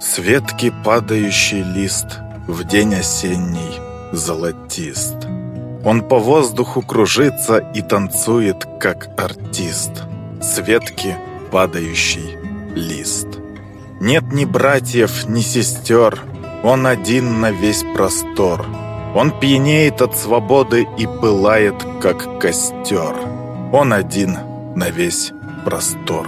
Светки падающий лист В день осенний золотист. Он по воздуху кружится и танцует, как артист. Светки падающий лист. Нет ни братьев, ни сестер, Он один на весь простор. Он пьянеет от свободы и пылает, как костер. Он один на весь простор.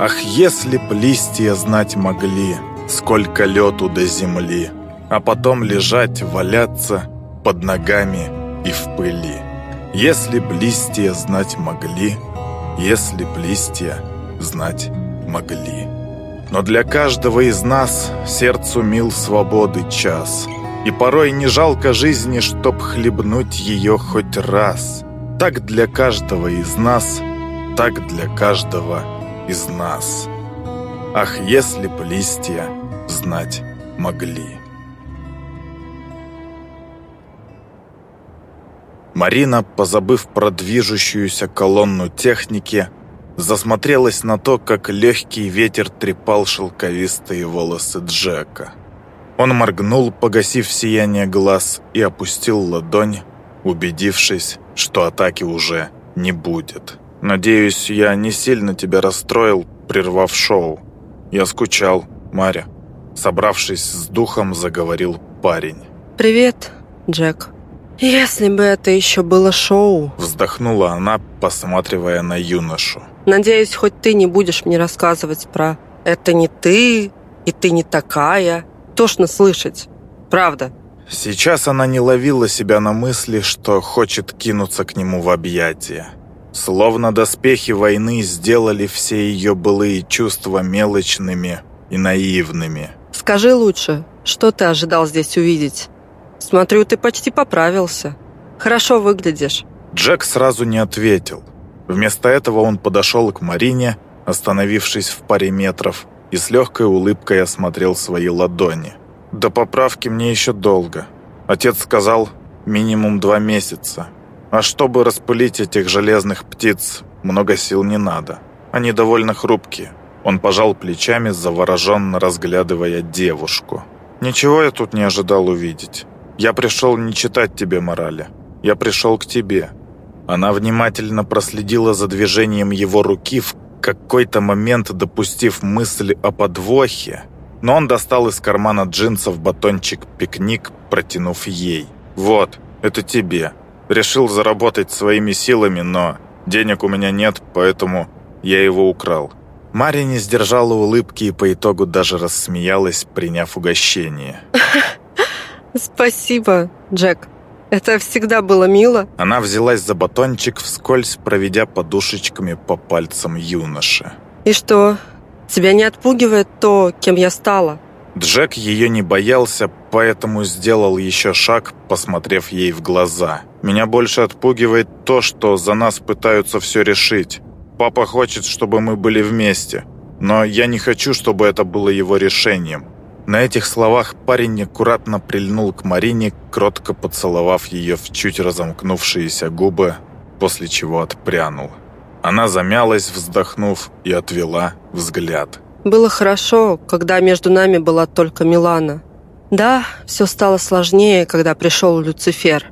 Ах, если б листья знать могли, Сколько лету до земли, А потом лежать, валяться под ногами и в пыли. Если б листья знать могли, Если б листья знать могли. Но для каждого из нас сердцу мил свободы час. И порой не жалко жизни, чтоб хлебнуть ее хоть раз. Так для каждого из нас, так для каждого из нас. Ах, если б листья знать могли. Марина, позабыв про движущуюся колонну техники, засмотрелась на то, как легкий ветер трепал шелковистые волосы Джека. Он моргнул, погасив сияние глаз, и опустил ладонь, убедившись, что атаки уже не будет. «Надеюсь, я не сильно тебя расстроил, прервав шоу. Я скучал, Маря». Собравшись с духом, заговорил парень. «Привет, Джек. Если бы это еще было шоу...» Вздохнула она, посматривая на юношу. «Надеюсь, хоть ты не будешь мне рассказывать про «это не ты» и «ты не такая». Тошно слышать. Правда». Сейчас она не ловила себя на мысли, что хочет кинуться к нему в объятия. Словно доспехи войны сделали все ее былые чувства мелочными и наивными. Скажи лучше, что ты ожидал здесь увидеть? Смотрю, ты почти поправился. Хорошо выглядишь». Джек сразу не ответил. Вместо этого он подошел к Марине, остановившись в паре метров, и с легкой улыбкой осмотрел свои ладони. «До поправки мне еще долго. Отец сказал, минимум два месяца. А чтобы распылить этих железных птиц, много сил не надо. Они довольно хрупкие. Он пожал плечами, завороженно разглядывая девушку. «Ничего я тут не ожидал увидеть. Я пришел не читать тебе морали. Я пришел к тебе». Она внимательно проследила за движением его руки, в какой-то момент допустив мысль о подвохе. Но он достал из кармана джинсов батончик-пикник, протянув ей. «Вот, это тебе. Решил заработать своими силами, но денег у меня нет, поэтому я его украл. Мария не сдержала улыбки и по итогу даже рассмеялась, приняв угощение. «Спасибо, Джек. Это всегда было мило». Она взялась за батончик, вскользь проведя подушечками по пальцам юноши. «И что, тебя не отпугивает то, кем я стала?» Джек ее не боялся, поэтому сделал еще шаг, посмотрев ей в глаза. «Меня больше отпугивает то, что за нас пытаются все решить. Папа хочет, чтобы мы были вместе, но я не хочу, чтобы это было его решением». На этих словах парень аккуратно прильнул к Марине, кротко поцеловав ее в чуть разомкнувшиеся губы, после чего отпрянул. Она замялась, вздохнув, и отвела взгляд. «Было хорошо, когда между нами была только Милана. Да, все стало сложнее, когда пришел Люцифер.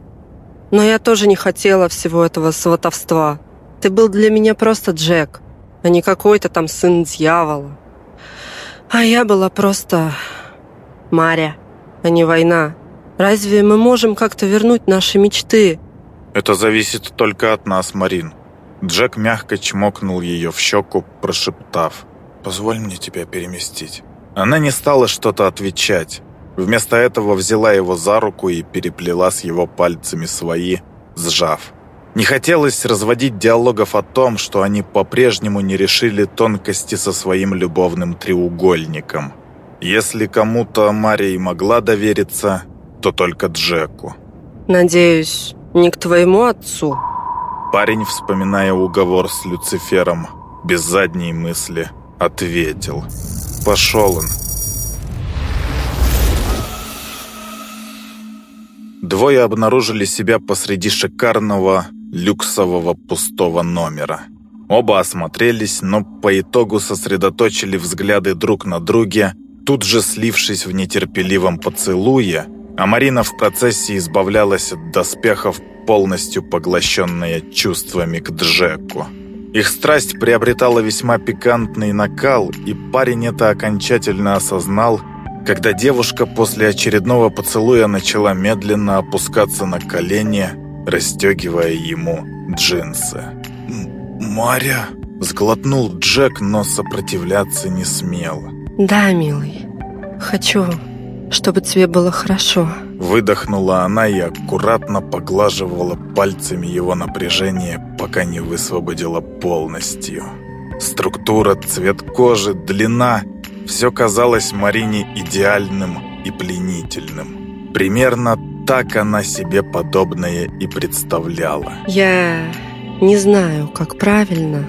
Но я тоже не хотела всего этого сватовства. Ты был для меня просто Джек, а не какой-то там сын дьявола. А я была просто Маря, а не война. Разве мы можем как-то вернуть наши мечты? Это зависит только от нас, Марин. Джек мягко чмокнул ее в щеку, прошептав. «Позволь мне тебя переместить». Она не стала что-то отвечать. Вместо этого взяла его за руку и переплела с его пальцами свои, сжав. Не хотелось разводить диалогов о том, что они по-прежнему не решили тонкости со своим любовным треугольником. Если кому-то Мария могла довериться, то только Джеку. «Надеюсь, не к твоему отцу?» Парень, вспоминая уговор с Люцифером, без задней мысли ответил. «Пошел он». Двое обнаружили себя посреди шикарного люксового пустого номера. Оба осмотрелись, но по итогу сосредоточили взгляды друг на друге, тут же слившись в нетерпеливом поцелуе, а Марина в процессе избавлялась от доспехов, полностью поглощенная чувствами к Джеку. Их страсть приобретала весьма пикантный накал, и парень это окончательно осознал, когда девушка после очередного поцелуя начала медленно опускаться на колени, расстегивая ему джинсы. «Маря!» – сглотнул Джек, но сопротивляться не смел. «Да, милый, хочу, чтобы тебе было хорошо». Выдохнула она и аккуратно поглаживала пальцами его напряжение, пока не высвободила полностью. Структура, цвет кожи, длина – все казалось Марине идеальным и пленительным. Примерно так она себе подобное и представляла. «Я не знаю, как правильно,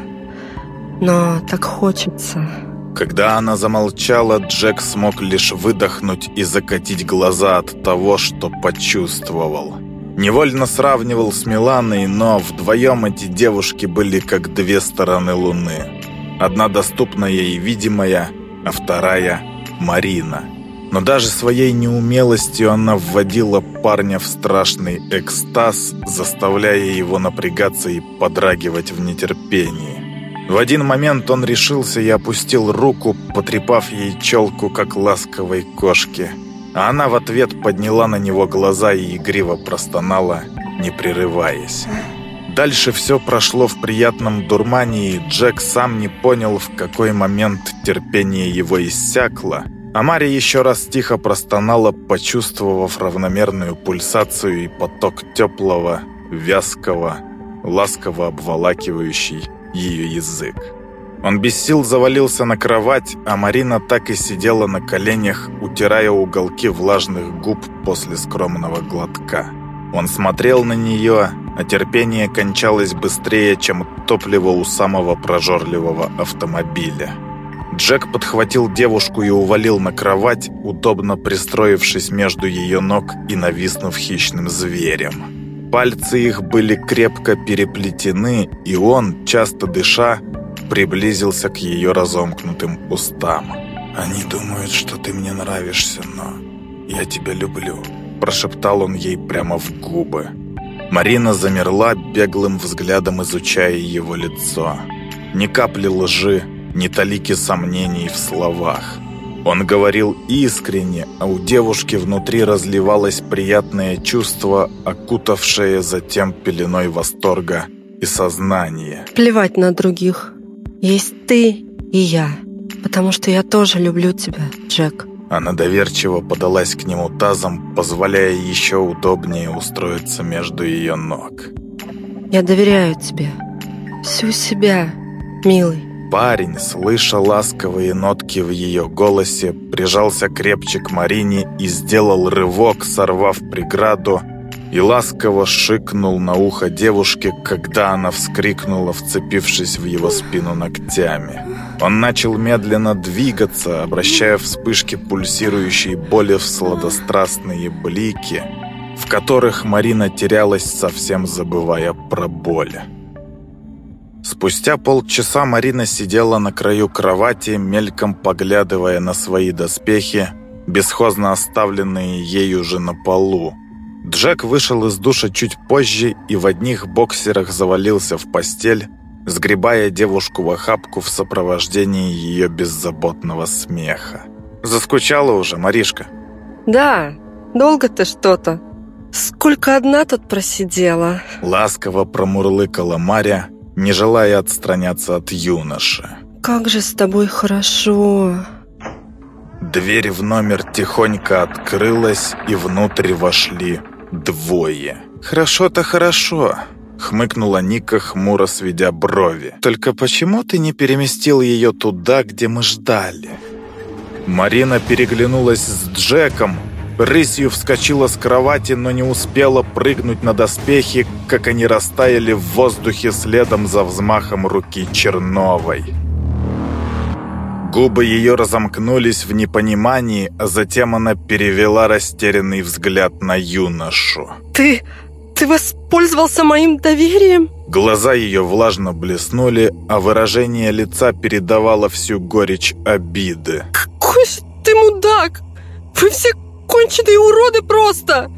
но так хочется». Когда она замолчала, Джек смог лишь выдохнуть и закатить глаза от того, что почувствовал. Невольно сравнивал с Миланой, но вдвоем эти девушки были как две стороны Луны. Одна доступная и видимая, а вторая – Марина. Но даже своей неумелостью она вводила парня в страшный экстаз, заставляя его напрягаться и подрагивать в нетерпении. В один момент он решился и опустил руку, потрепав ей челку, как ласковой кошке. А она в ответ подняла на него глаза и игриво простонала, не прерываясь. Дальше все прошло в приятном дурмане, и Джек сам не понял, в какой момент терпение его иссякло, а Мария еще раз тихо простонала, почувствовав равномерную пульсацию и поток теплого, вязкого, ласково обволакивающий ее язык. Он без сил завалился на кровать, а Марина так и сидела на коленях, утирая уголки влажных губ после скромного глотка. Он смотрел на нее, а терпение кончалось быстрее, чем топливо у самого прожорливого автомобиля. Джек подхватил девушку и увалил на кровать, удобно пристроившись между ее ног и нависнув хищным зверем. Пальцы их были крепко переплетены, и он, часто дыша, приблизился к ее разомкнутым устам. «Они думают, что ты мне нравишься, но я тебя люблю», – прошептал он ей прямо в губы. Марина замерла, беглым взглядом изучая его лицо. Ни капли лжи, ни талики сомнений в словах. Он говорил искренне, а у девушки внутри разливалось приятное чувство, окутавшее затем пеленой восторга и сознания. Плевать на других. Есть ты и я. Потому что я тоже люблю тебя, Джек. Она доверчиво подалась к нему тазом, позволяя еще удобнее устроиться между ее ног. Я доверяю тебе. Всю себя, милый. Парень, слыша ласковые нотки в ее голосе, прижался крепче к Марине и сделал рывок, сорвав преграду, и ласково шикнул на ухо девушке, когда она вскрикнула, вцепившись в его спину ногтями. Он начал медленно двигаться, обращая вспышки пульсирующей боли в сладострастные блики, в которых Марина терялась, совсем забывая про боль. Спустя полчаса Марина сидела на краю кровати, мельком поглядывая на свои доспехи, бесхозно оставленные ею же на полу. Джек вышел из душа чуть позже и в одних боксерах завалился в постель, сгребая девушку в охапку в сопровождении ее беззаботного смеха. «Заскучала уже, Маришка?» «Да, долго ты что-то. Сколько одна тут просидела?» Ласково промурлыкала Маря, не желая отстраняться от юноши. «Как же с тобой хорошо!» Дверь в номер тихонько открылась, и внутрь вошли двое. «Хорошо-то хорошо», — хмыкнула Ника, хмуро сведя брови. «Только почему ты не переместил ее туда, где мы ждали?» Марина переглянулась с Джеком, Рысью вскочила с кровати, но не успела прыгнуть на доспехи, как они растаяли в воздухе следом за взмахом руки Черновой. Губы ее разомкнулись в непонимании, а затем она перевела растерянный взгляд на юношу. «Ты... ты воспользовался моим доверием?» Глаза ее влажно блеснули, а выражение лица передавало всю горечь обиды. «Какой же ты мудак! Вы все конченые уроды просто!»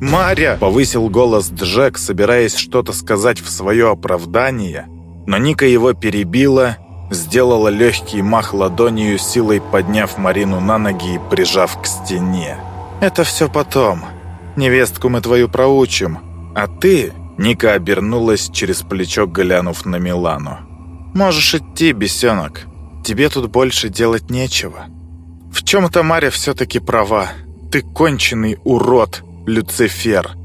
«Маря!» — повысил голос Джек, собираясь что-то сказать в свое оправдание, но Ника его перебила, сделала легкий мах ладонью, силой подняв Марину на ноги и прижав к стене. «Это все потом. Невестку мы твою проучим. А ты...» — Ника обернулась через плечо, глянув на Милану. «Можешь идти, бесенок. Тебе тут больше делать нечего. В чем-то Маря все-таки права. Ты конченый урод, Люцифер.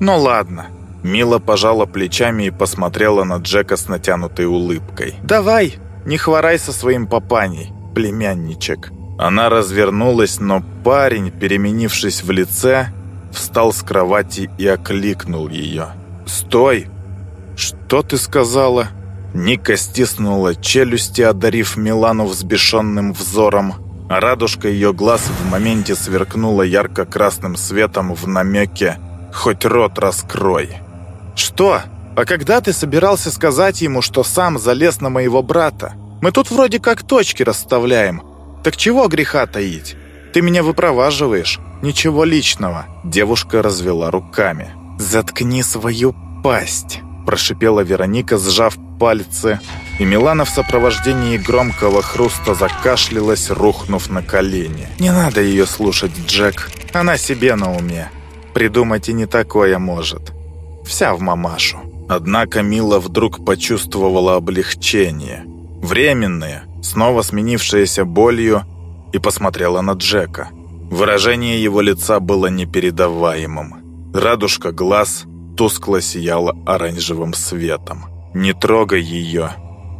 Ну ладно». Мила пожала плечами и посмотрела на Джека с натянутой улыбкой. «Давай, не хворай со своим папаней, племянничек». Она развернулась, но парень, переменившись в лице, встал с кровати и окликнул ее. «Стой! Что ты сказала?» Ника стиснула челюсти, одарив Милану взбешенным взором. А радужка ее глаз в моменте сверкнула ярко-красным светом в намеке «Хоть рот раскрой». «Что? А когда ты собирался сказать ему, что сам залез на моего брата? Мы тут вроде как точки расставляем. Так чего греха таить? Ты меня выпроваживаешь. Ничего личного». Девушка развела руками. «Заткни свою пасть», – прошипела Вероника, сжав пальцы, и Милана в сопровождении громкого хруста закашлялась, рухнув на колени. «Не надо ее слушать, Джек. Она себе на уме. Придумать и не такое может. Вся в мамашу». Однако Мила вдруг почувствовала облегчение. Временное, снова сменившееся болью, и посмотрела на Джека. Выражение его лица было непередаваемым. Радужка глаз тускло сияла оранжевым светом. «Не трогай ее!»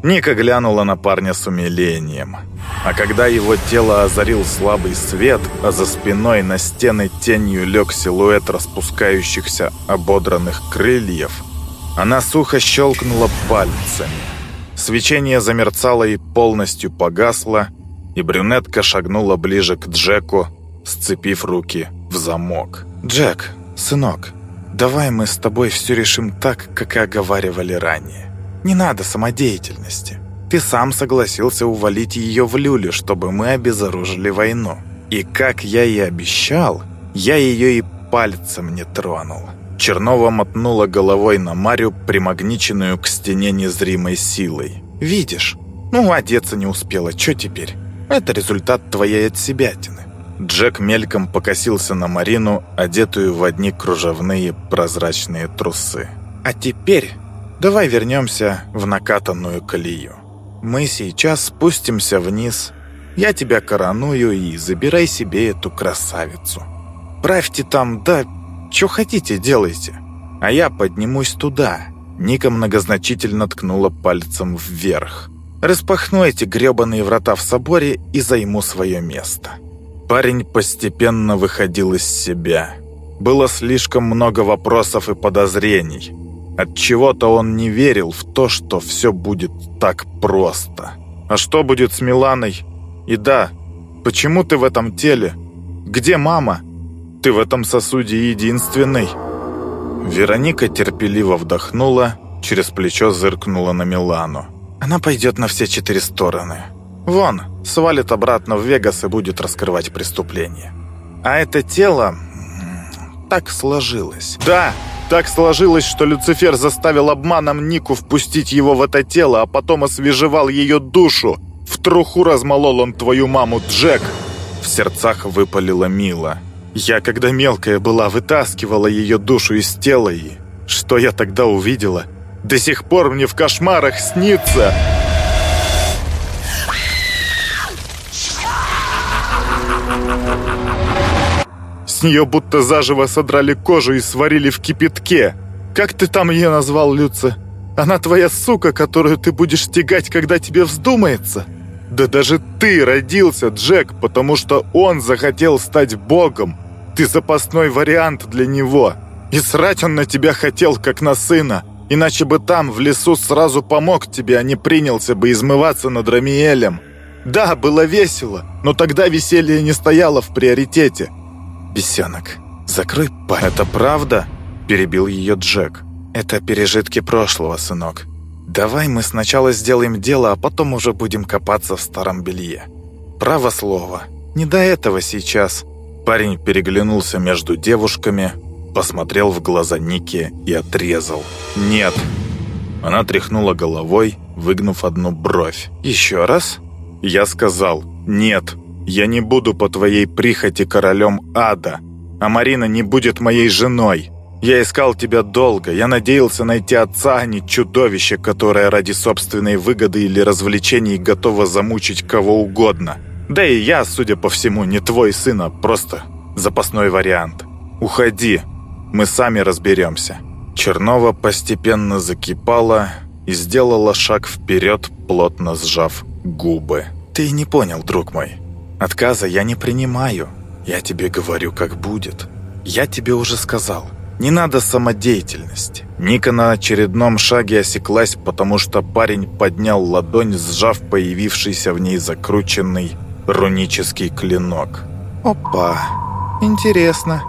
Ника глянула на парня с умилением. А когда его тело озарил слабый свет, а за спиной на стены тенью лег силуэт распускающихся ободранных крыльев, она сухо щелкнула пальцами. Свечение замерцало и полностью погасло, и брюнетка шагнула ближе к Джеку, сцепив руки в замок. «Джек, сынок, Давай мы с тобой все решим так, как и оговаривали ранее. Не надо самодеятельности. Ты сам согласился увалить ее в люлю, чтобы мы обезоружили войну. И как я и обещал, я ее и пальцем не тронул. Чернова мотнула головой на Марю, примагниченную к стене незримой силой. «Видишь? Ну, одеться не успела, что теперь? Это результат твоей отсебятины. Джек мельком покосился на Марину, одетую в одни кружевные прозрачные трусы. «А теперь давай вернемся в накатанную колею. Мы сейчас спустимся вниз, я тебя короную и забирай себе эту красавицу. Правьте там, да, что хотите делайте, а я поднимусь туда». Ника многозначительно ткнула пальцем вверх. «Распахну эти гребаные врата в соборе и займу свое место». Парень постепенно выходил из себя. Было слишком много вопросов и подозрений. От чего-то он не верил в то, что все будет так просто. А что будет с Миланой? И да, почему ты в этом теле? Где мама? Ты в этом сосуде единственный. Вероника терпеливо вдохнула, через плечо зыркнула на Милану. Она пойдет на все четыре стороны. Вон, свалит обратно в Вегас и будет раскрывать преступление. А это тело... так сложилось. Да, так сложилось, что Люцифер заставил обманом Нику впустить его в это тело, а потом освежевал ее душу. В труху размолол он твою маму, Джек. В сердцах выпалила Мила. Я, когда мелкая была, вытаскивала ее душу из тела и... Что я тогда увидела? До сих пор мне в кошмарах снится... С нее будто заживо содрали кожу и сварили в кипятке. Как ты там ее назвал, Люца? Она твоя сука, которую ты будешь тягать, когда тебе вздумается? Да даже ты родился, Джек, потому что он захотел стать богом. Ты запасной вариант для него. И срать он на тебя хотел, как на сына. Иначе бы там, в лесу, сразу помог тебе, а не принялся бы измываться над Рамиэлем. Да, было весело, но тогда веселье не стояло в приоритете. «Бесенок, закрой па...» «Это правда?» – перебил ее Джек. «Это пережитки прошлого, сынок. Давай мы сначала сделаем дело, а потом уже будем копаться в старом белье. Право слово. не до этого сейчас». Парень переглянулся между девушками, посмотрел в глаза Ники и отрезал. «Нет». Она тряхнула головой, выгнув одну бровь. «Еще раз?» Я сказал «Нет, я не буду по твоей прихоти королем ада, а Марина не будет моей женой. Я искал тебя долго, я надеялся найти отца, а не чудовище, которое ради собственной выгоды или развлечений готово замучить кого угодно. Да и я, судя по всему, не твой сын, а просто запасной вариант. Уходи, мы сами разберемся». Чернова постепенно закипала и сделала шаг вперед, плотно сжав губы. «Ты не понял, друг мой. Отказа я не принимаю. Я тебе говорю, как будет. Я тебе уже сказал. Не надо самодеятельности». Ника на очередном шаге осеклась, потому что парень поднял ладонь, сжав появившийся в ней закрученный рунический клинок. «Опа, интересно.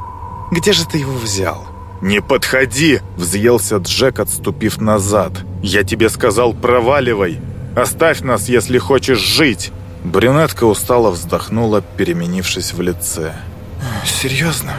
Где же ты его взял?» «Не подходи!» – взъелся Джек, отступив назад. «Я тебе сказал, проваливай! Оставь нас, если хочешь жить!» Брюнетка устало вздохнула, переменившись в лице. «Серьезно?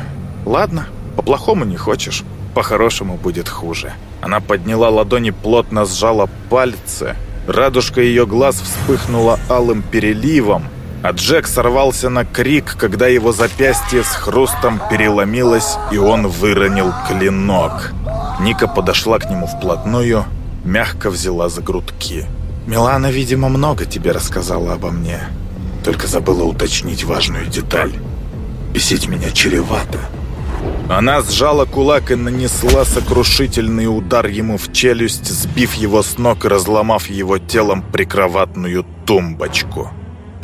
Ладно, по-плохому не хочешь. По-хорошему будет хуже». Она подняла ладони, плотно сжала пальцы. Радужка ее глаз вспыхнула алым переливом, а Джек сорвался на крик, когда его запястье с хрустом переломилось, и он выронил клинок. Ника подошла к нему вплотную, мягко взяла за грудки. «Милана, видимо, много тебе рассказала обо мне. Только забыла уточнить важную деталь. Бесить меня чревато». Она сжала кулак и нанесла сокрушительный удар ему в челюсть, сбив его с ног и разломав его телом прикроватную тумбочку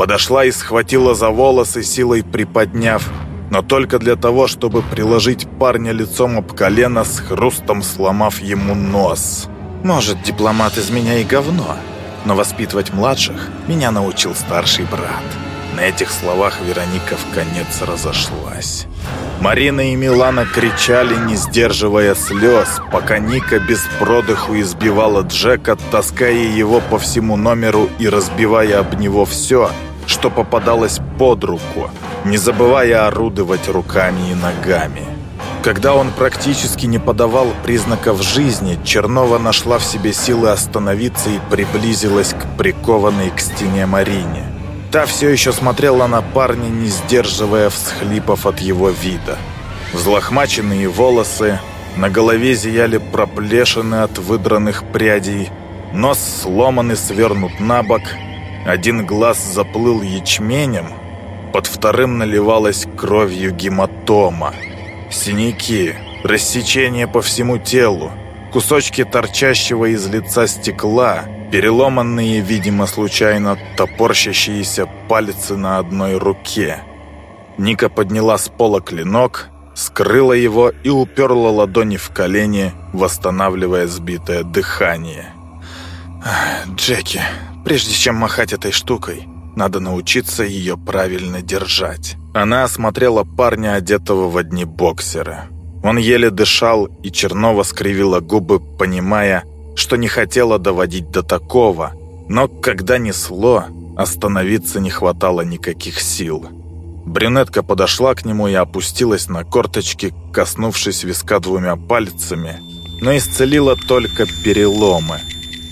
подошла и схватила за волосы, силой приподняв, но только для того, чтобы приложить парня лицом об колено, с хрустом сломав ему нос. «Может, дипломат из меня и говно, но воспитывать младших меня научил старший брат». На этих словах Вероника в конец разошлась. Марина и Милана кричали, не сдерживая слез, пока Ника без продыху избивала Джека, таская его по всему номеру и разбивая об него все – что попадалось под руку, не забывая орудовать руками и ногами. Когда он практически не подавал признаков жизни, Чернова нашла в себе силы остановиться и приблизилась к прикованной к стене Марине. Та все еще смотрела на парня, не сдерживая всхлипов от его вида. Взлохмаченные волосы, на голове зияли проплешины от выдранных прядей, нос сломан и свернут на бок – один глаз заплыл ячменем, под вторым наливалась кровью гематома. Синяки, рассечения по всему телу, кусочки торчащего из лица стекла, переломанные, видимо, случайно топорщащиеся пальцы на одной руке. Ника подняла с пола клинок, скрыла его и уперла ладони в колени, восстанавливая сбитое дыхание. «Джеки, Прежде чем махать этой штукой, надо научиться ее правильно держать. Она осмотрела парня, одетого в одни боксеры. Он еле дышал, и Чернова скривила губы, понимая, что не хотела доводить до такого. Но когда несло, остановиться не хватало никаких сил. Брюнетка подошла к нему и опустилась на корточки, коснувшись виска двумя пальцами, но исцелила только переломы –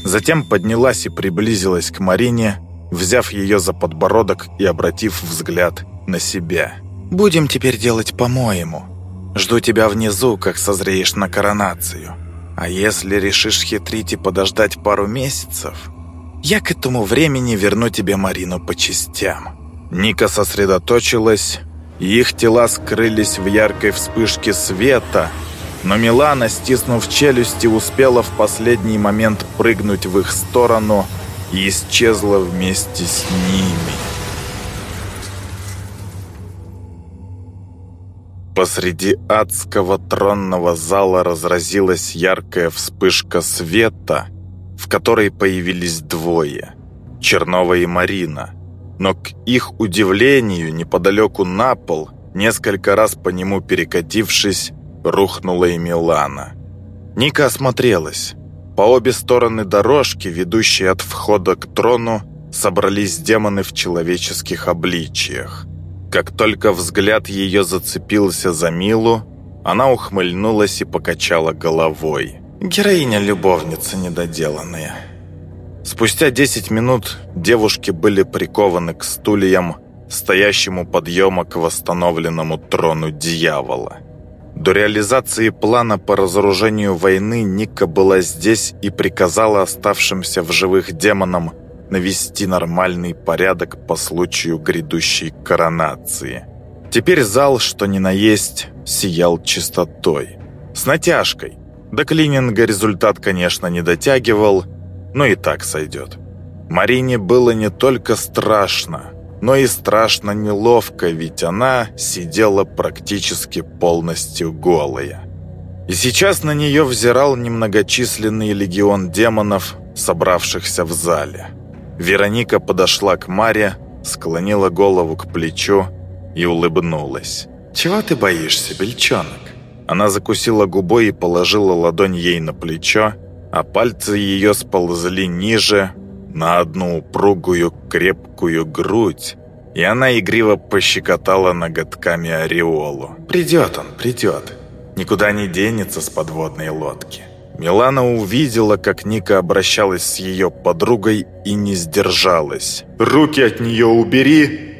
Затем поднялась и приблизилась к Марине, взяв ее за подбородок и обратив взгляд на себя. «Будем теперь делать по-моему. Жду тебя внизу, как созреешь на коронацию. А если решишь хитрить и подождать пару месяцев, я к этому времени верну тебе Марину по частям». Ника сосредоточилась, и их тела скрылись в яркой вспышке света – но Милана, стиснув челюсти, успела в последний момент прыгнуть в их сторону и исчезла вместе с ними. Посреди адского тронного зала разразилась яркая вспышка света, в которой появились двое – Чернова и Марина. Но к их удивлению, неподалеку на пол, несколько раз по нему перекатившись, рухнула и Милана. Ника осмотрелась. По обе стороны дорожки, ведущей от входа к трону, собрались демоны в человеческих обличиях. Как только взгляд ее зацепился за Милу, она ухмыльнулась и покачала головой. Героиня-любовница недоделанная. Спустя 10 минут девушки были прикованы к стульям, стоящему подъема к восстановленному трону дьявола. До реализации плана по разоружению войны Ника была здесь и приказала оставшимся в живых демонам навести нормальный порядок по случаю грядущей коронации. Теперь зал, что ни на есть, сиял чистотой. С натяжкой. До клининга результат, конечно, не дотягивал, но и так сойдет. Марине было не только страшно, но и страшно неловко, ведь она сидела практически полностью голая. И сейчас на нее взирал немногочисленный легион демонов, собравшихся в зале. Вероника подошла к Маре, склонила голову к плечу и улыбнулась. «Чего ты боишься, бельчонок?» Она закусила губой и положила ладонь ей на плечо, а пальцы ее сползли ниже, на одну упругую крепкую грудь, и она игриво пощекотала ноготками ореолу. «Придет он, придет. Никуда не денется с подводной лодки». Милана увидела, как Ника обращалась с ее подругой и не сдержалась. «Руки от нее убери!»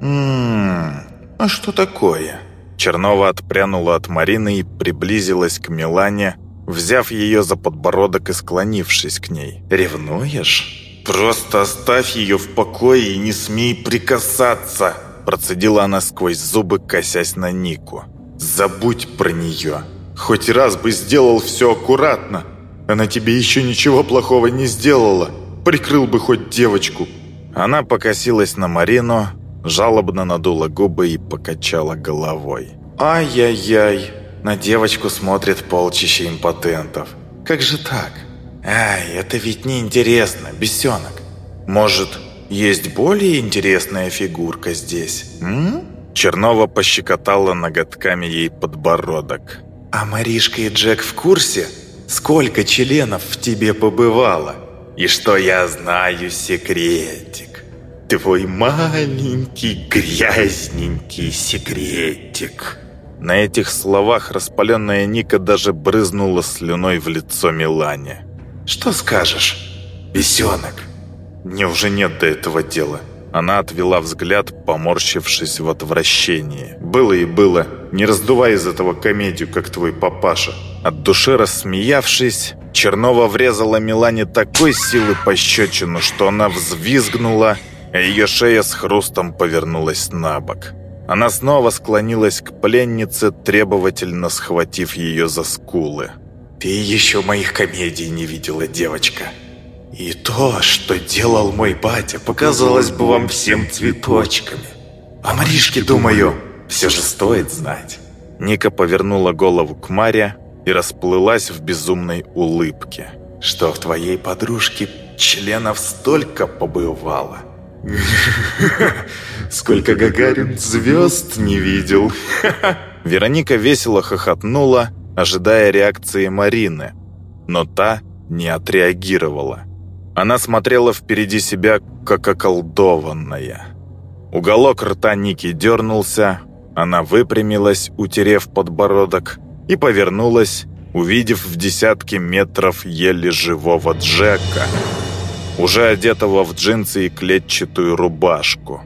«Ммм, а что такое?» Чернова отпрянула от Марины и приблизилась к Милане, взяв ее за подбородок и склонившись к ней. «Ревнуешь?» «Просто оставь ее в покое и не смей прикасаться!» Процедила она сквозь зубы, косясь на Нику. «Забудь про нее!» Хоть раз бы сделал все аккуратно. Она тебе еще ничего плохого не сделала. Прикрыл бы хоть девочку». Она покосилась на Марину, жалобно надула губы и покачала головой. «Ай-яй-яй, на девочку смотрит полчища импотентов. Как же так? Ай, это ведь неинтересно, бесенок. Может, есть более интересная фигурка здесь, м?» Чернова пощекотала ноготками ей подбородок. «А Маришка и Джек в курсе, сколько членов в тебе побывало? И что я знаю секретик? Твой маленький грязненький секретик». На этих словах распаленная Ника даже брызнула слюной в лицо Милане. «Что скажешь, бесенок?» «Мне уже нет до этого дела». Она отвела взгляд, поморщившись в отвращении. «Было и было. Не раздувай из этого комедию, как твой папаша». От души рассмеявшись, Чернова врезала Милане такой силы пощечину, что она взвизгнула, а ее шея с хрустом повернулась на бок. Она снова склонилась к пленнице, требовательно схватив ее за скулы. «Ты еще моих комедий не видела, девочка», и то, что делал мой батя, показалось бы вам всем цветочками. А Маришке, думаю, все же стоит знать». Ника повернула голову к Маре и расплылась в безумной улыбке. «Что в твоей подружке членов столько побывало?» «Сколько Гагарин звезд не видел!» Вероника весело хохотнула, ожидая реакции Марины, но та не отреагировала. Она смотрела впереди себя, как околдованная. Уголок рта Ники дернулся, она выпрямилась, утерев подбородок, и повернулась, увидев в десятки метров еле живого Джека, уже одетого в джинсы и клетчатую рубашку.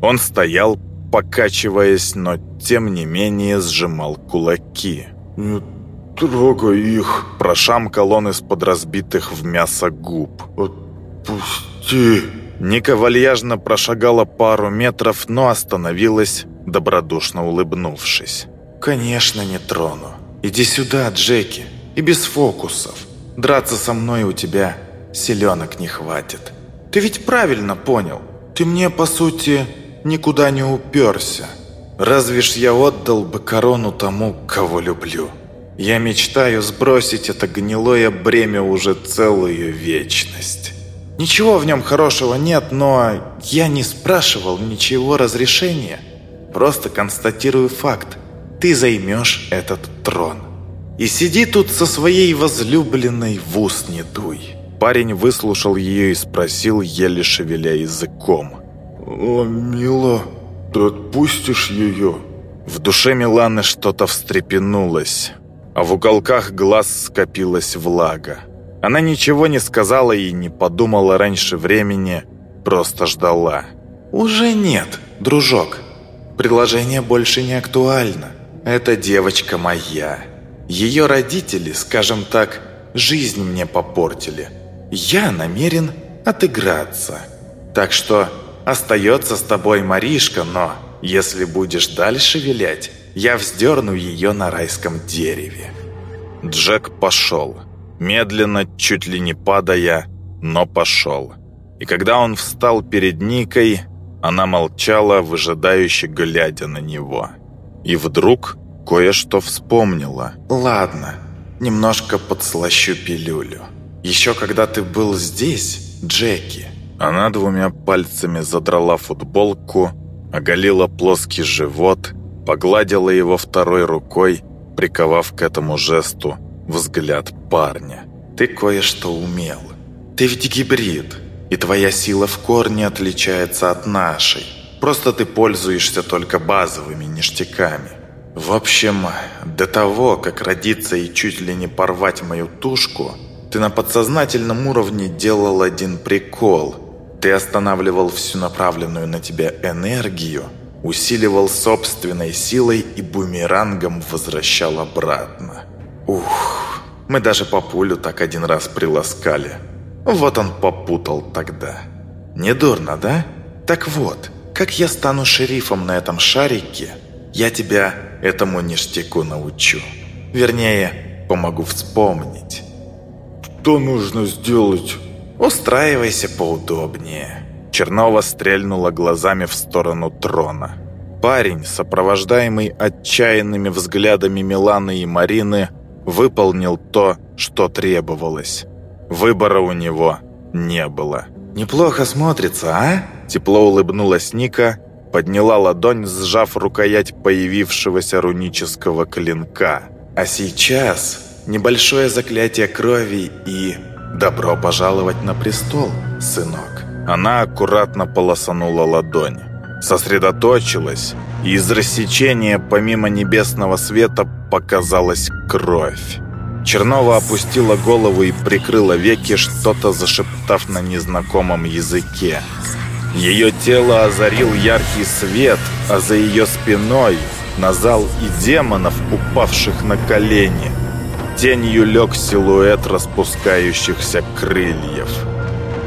Он стоял, покачиваясь, но тем не менее сжимал кулаки. Трогай их!» Прошамкал он из-под разбитых в мясо губ. «Отпусти!» Ника вальяжно прошагала пару метров, но остановилась, добродушно улыбнувшись. «Конечно не трону. Иди сюда, Джеки, и без фокусов. Драться со мной у тебя селенок не хватит. Ты ведь правильно понял. Ты мне, по сути, никуда не уперся. Разве ж я отдал бы корону тому, кого люблю?» Я мечтаю сбросить это гнилое бремя уже целую вечность. Ничего в нем хорошего нет, но я не спрашивал ничего разрешения. Просто констатирую факт. Ты займешь этот трон. И сиди тут со своей возлюбленной в ус не дуй. Парень выслушал ее и спросил, еле шевеля языком. «О, мило, ты отпустишь ее?» В душе Миланы что-то встрепенулось, а в уголках глаз скопилась влага. Она ничего не сказала и не подумала раньше времени, просто ждала. «Уже нет, дружок. Предложение больше не актуально. Эта девочка моя. Ее родители, скажем так, жизнь мне попортили. Я намерен отыграться. Так что остается с тобой Маришка, но если будешь дальше вилять, я вздерну ее на райском дереве». Джек пошел. Медленно, чуть ли не падая, но пошел. И когда он встал перед Никой, она молчала, выжидающе глядя на него. И вдруг кое-что вспомнила. «Ладно, немножко подслащу пилюлю. Еще когда ты был здесь, Джеки...» Она двумя пальцами задрала футболку, оголила плоский живот, погладила его второй рукой, приковав к этому жесту взгляд парня. «Ты кое-что умел. Ты ведь гибрид, и твоя сила в корне отличается от нашей. Просто ты пользуешься только базовыми ништяками. В общем, до того, как родиться и чуть ли не порвать мою тушку, ты на подсознательном уровне делал один прикол. Ты останавливал всю направленную на тебя энергию, усиливал собственной силой и бумерангом возвращал обратно. Ух, мы даже по пулю так один раз приласкали. Вот он попутал тогда. Недурно, да? Так вот, как я стану шерифом на этом шарике, я тебя этому ништяку научу. Вернее, помогу вспомнить. Что нужно сделать? Устраивайся поудобнее. Чернова стрельнула глазами в сторону трона. Парень, сопровождаемый отчаянными взглядами Миланы и Марины, выполнил то, что требовалось. Выбора у него не было. «Неплохо смотрится, а?» Тепло улыбнулась Ника, подняла ладонь, сжав рукоять появившегося рунического клинка. «А сейчас небольшое заклятие крови и... Добро пожаловать на престол, сынок!» Она аккуратно полосанула ладонь. Сосредоточилась, и из рассечения помимо небесного света показалась кровь. Чернова опустила голову и прикрыла веки, что-то зашептав на незнакомом языке. Ее тело озарил яркий свет, а за ее спиной на зал и демонов, упавших на колени. Тенью лег силуэт распускающихся крыльев.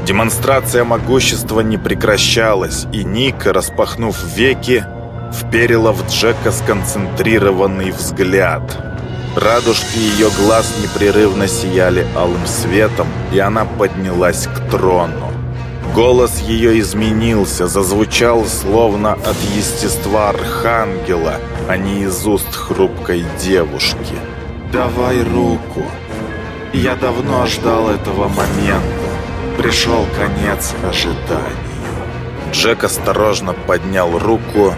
Демонстрация могущества не прекращалась, и Ника, распахнув веки, вперила в Джека сконцентрированный взгляд – Радужки ее глаз непрерывно сияли алым светом, и она поднялась к трону. Голос ее изменился, зазвучал словно от естества архангела, а не из уст хрупкой девушки. «Давай руку. Я давно ждал этого момента. Пришел конец ожиданий». Джек осторожно поднял руку,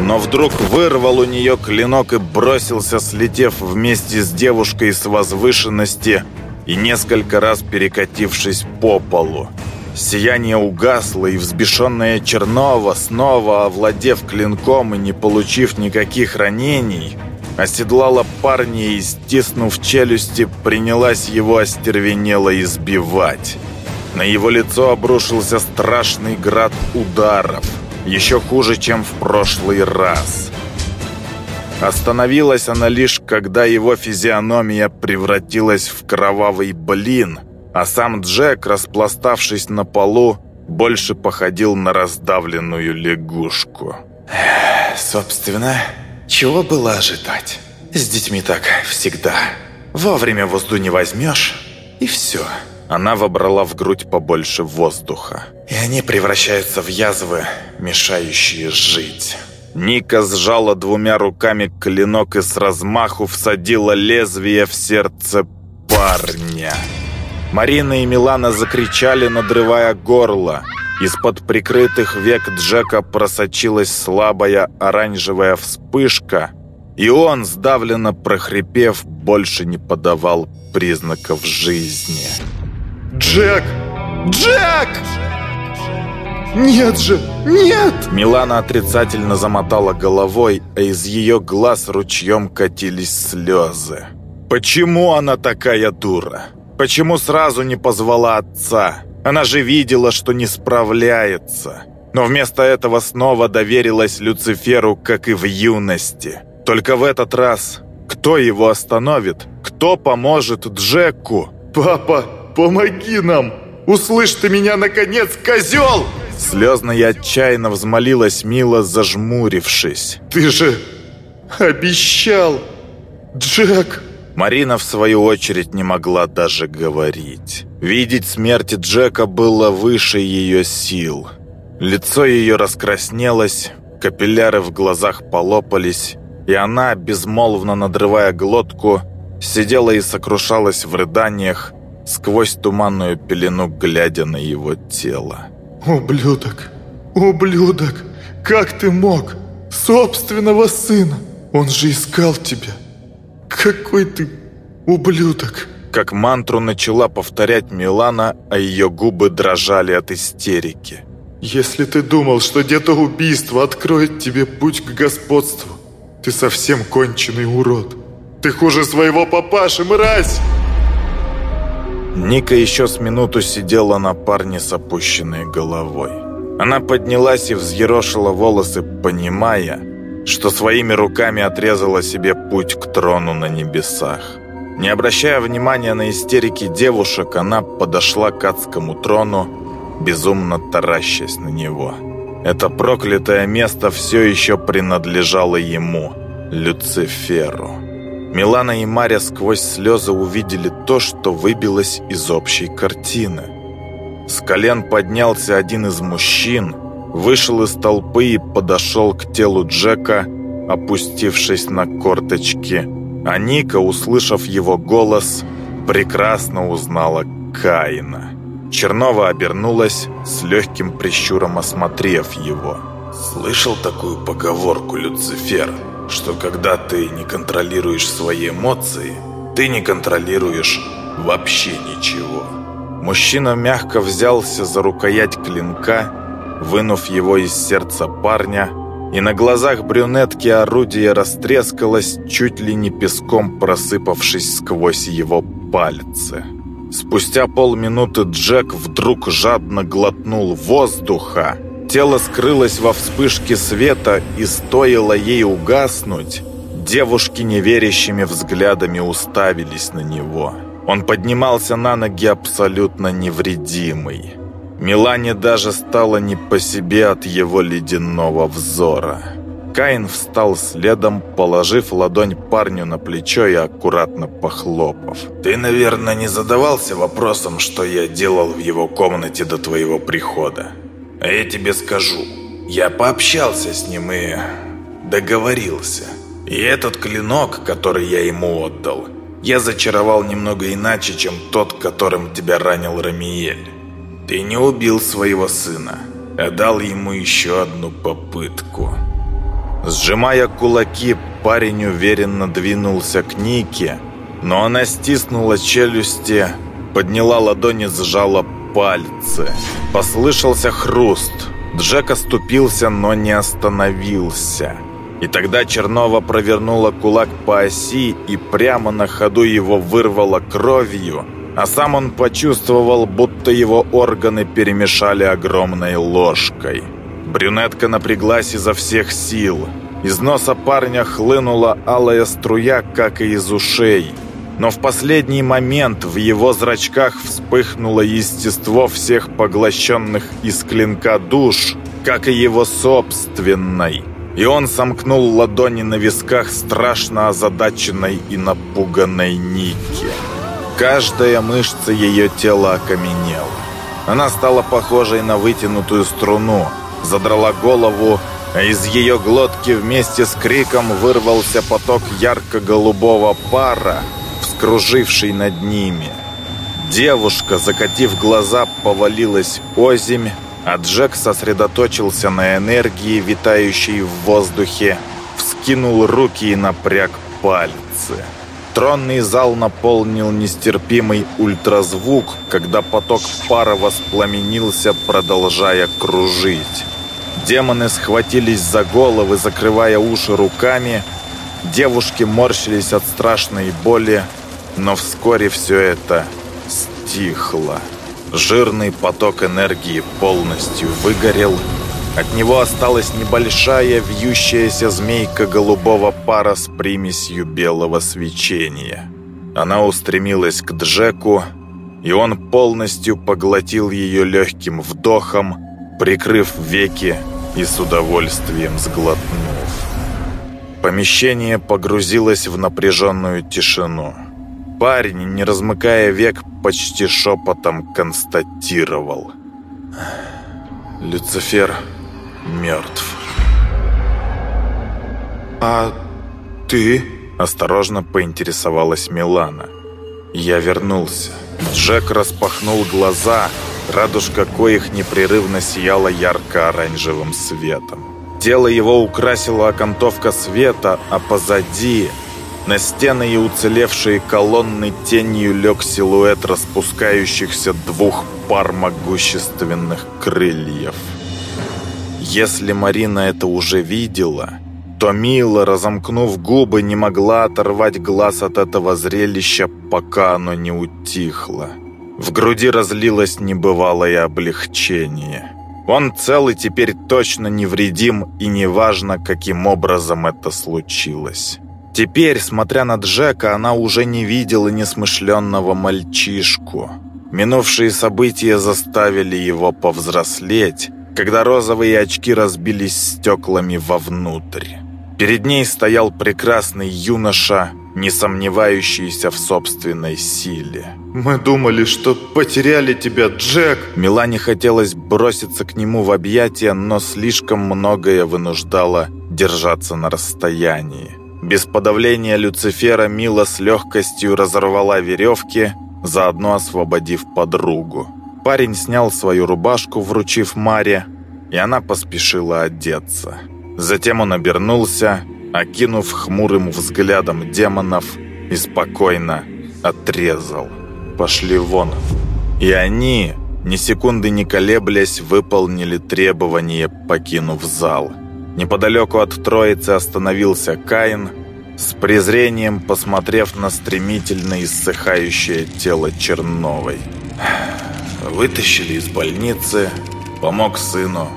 но вдруг вырвал у нее клинок и бросился, слетев вместе с девушкой с возвышенности и несколько раз перекатившись по полу. Сияние угасло, и взбешенная Чернова, снова овладев клинком и не получив никаких ранений, оседлала парня и, стиснув челюсти, принялась его остервенело избивать. На его лицо обрушился страшный град ударов – еще хуже, чем в прошлый раз. Остановилась она лишь, когда его физиономия превратилась в кровавый блин, а сам Джек, распластавшись на полу, больше походил на раздавленную лягушку. Собственно, чего было ожидать? С детьми так всегда. Вовремя возду не возьмешь, и все. Она вобрала в грудь побольше воздуха. И они превращаются в язвы, мешающие жить. Ника сжала двумя руками клинок и с размаху всадила лезвие в сердце парня. Марина и Милана закричали, надрывая горло. Из-под прикрытых век Джека просочилась слабая оранжевая вспышка, и он, сдавленно прохрипев, больше не подавал признаков жизни. Джек! Джек! Нет же! Нет!» Милана отрицательно замотала головой, а из ее глаз ручьем катились слезы. «Почему она такая дура? Почему сразу не позвала отца? Она же видела, что не справляется. Но вместо этого снова доверилась Люциферу, как и в юности. Только в этот раз кто его остановит? Кто поможет Джеку? «Папа, помоги нам! Услышь ты меня, наконец, козел!» Слезно и отчаянно взмолилась Мила, зажмурившись. «Ты же обещал, Джек!» Марина, в свою очередь, не могла даже говорить. Видеть смерти Джека было выше ее сил. Лицо ее раскраснелось, капилляры в глазах полопались, и она, безмолвно надрывая глотку, сидела и сокрушалась в рыданиях, сквозь туманную пелену глядя на его тело. «Ублюдок! Ублюдок! Как ты мог? Собственного сына! Он же искал тебя! Какой ты ублюдок!» Как мантру начала повторять Милана, а ее губы дрожали от истерики. «Если ты думал, что где-то убийство откроет тебе путь к господству, ты совсем конченый урод. Ты хуже своего папаши, мразь!» Ника еще с минуту сидела на парне с опущенной головой. Она поднялась и взъерошила волосы, понимая, что своими руками отрезала себе путь к трону на небесах. Не обращая внимания на истерики девушек, она подошла к адскому трону, безумно таращась на него. Это проклятое место все еще принадлежало ему, Люциферу. Милана и Маря сквозь слезы увидели то, что выбилось из общей картины. С колен поднялся один из мужчин, вышел из толпы и подошел к телу Джека, опустившись на корточки. А Ника, услышав его голос, прекрасно узнала Каина. Чернова обернулась, с легким прищуром осмотрев его. «Слышал такую поговорку, Люцифер?» Что когда ты не контролируешь свои эмоции, ты не контролируешь вообще ничего. Мужчина мягко взялся за рукоять клинка, вынув его из сердца парня, и на глазах брюнетки орудие растрескалось, чуть ли не песком просыпавшись сквозь его пальцы. Спустя полминуты Джек вдруг жадно глотнул воздуха, Тело скрылось во вспышке света, и стоило ей угаснуть, девушки неверящими взглядами уставились на него. Он поднимался на ноги абсолютно невредимый. Милане даже стало не по себе от его ледяного взора. Каин встал следом, положив ладонь парню на плечо и аккуратно похлопав. «Ты, наверное, не задавался вопросом, что я делал в его комнате до твоего прихода?» А я тебе скажу, я пообщался с ним и договорился. И этот клинок, который я ему отдал, я зачаровал немного иначе, чем тот, которым тебя ранил Рамиель. Ты не убил своего сына, а дал ему еще одну попытку. Сжимая кулаки, парень уверенно двинулся к Нике, но она стиснула челюсти, подняла ладони, сжала пальцы. Послышался хруст. Джек оступился, но не остановился. И тогда Чернова провернула кулак по оси и прямо на ходу его вырвала кровью, а сам он почувствовал, будто его органы перемешали огромной ложкой. Брюнетка напряглась изо всех сил. Из носа парня хлынула алая струя, как и из ушей – но в последний момент в его зрачках вспыхнуло естество всех поглощенных из клинка душ, как и его собственной. И он сомкнул ладони на висках страшно озадаченной и напуганной Ники. Каждая мышца ее тела окаменела. Она стала похожей на вытянутую струну, задрала голову, а из ее глотки вместе с криком вырвался поток ярко-голубого пара, круживший над ними. Девушка, закатив глаза, повалилась озимь, а Джек сосредоточился на энергии, витающей в воздухе, вскинул руки и напряг пальцы. Тронный зал наполнил нестерпимый ультразвук, когда поток пара воспламенился, продолжая кружить. Демоны схватились за головы, закрывая уши руками. Девушки морщились от страшной боли, но вскоре все это стихло. Жирный поток энергии полностью выгорел. От него осталась небольшая вьющаяся змейка голубого пара с примесью белого свечения. Она устремилась к Джеку, и он полностью поглотил ее легким вдохом, прикрыв веки и с удовольствием сглотнув. Помещение погрузилось в напряженную тишину. Парень, не размыкая век, почти шепотом констатировал. Люцифер мертв. «А ты?» – осторожно поинтересовалась Милана. Я вернулся. Джек распахнул глаза, радужка коих непрерывно сияла ярко-оранжевым светом. Тело его украсила окантовка света, а позади на стены и уцелевшие колонны тенью лег силуэт распускающихся двух пар могущественных крыльев. Если Марина это уже видела, то Мила, разомкнув губы, не могла оторвать глаз от этого зрелища, пока оно не утихло. В груди разлилось небывалое облегчение. Он цел и теперь точно невредим, и неважно, каким образом это случилось. Теперь, смотря на Джека, она уже не видела несмышленного мальчишку. Минувшие события заставили его повзрослеть, когда розовые очки разбились стеклами вовнутрь. Перед ней стоял прекрасный юноша, не сомневающийся в собственной силе. «Мы думали, что потеряли тебя, Джек!» Милане хотелось броситься к нему в объятия, но слишком многое вынуждало держаться на расстоянии. Без подавления Люцифера Мила с легкостью разорвала веревки, заодно освободив подругу. Парень снял свою рубашку, вручив Маре, и она поспешила одеться. Затем он обернулся, окинув хмурым взглядом демонов, и спокойно отрезал. «Пошли вон!» И они, ни секунды не колеблясь, выполнили требование, покинув зал. Неподалеку от троицы остановился Каин, с презрением посмотрев на стремительно иссыхающее тело Черновой. Вытащили из больницы, помог сыну.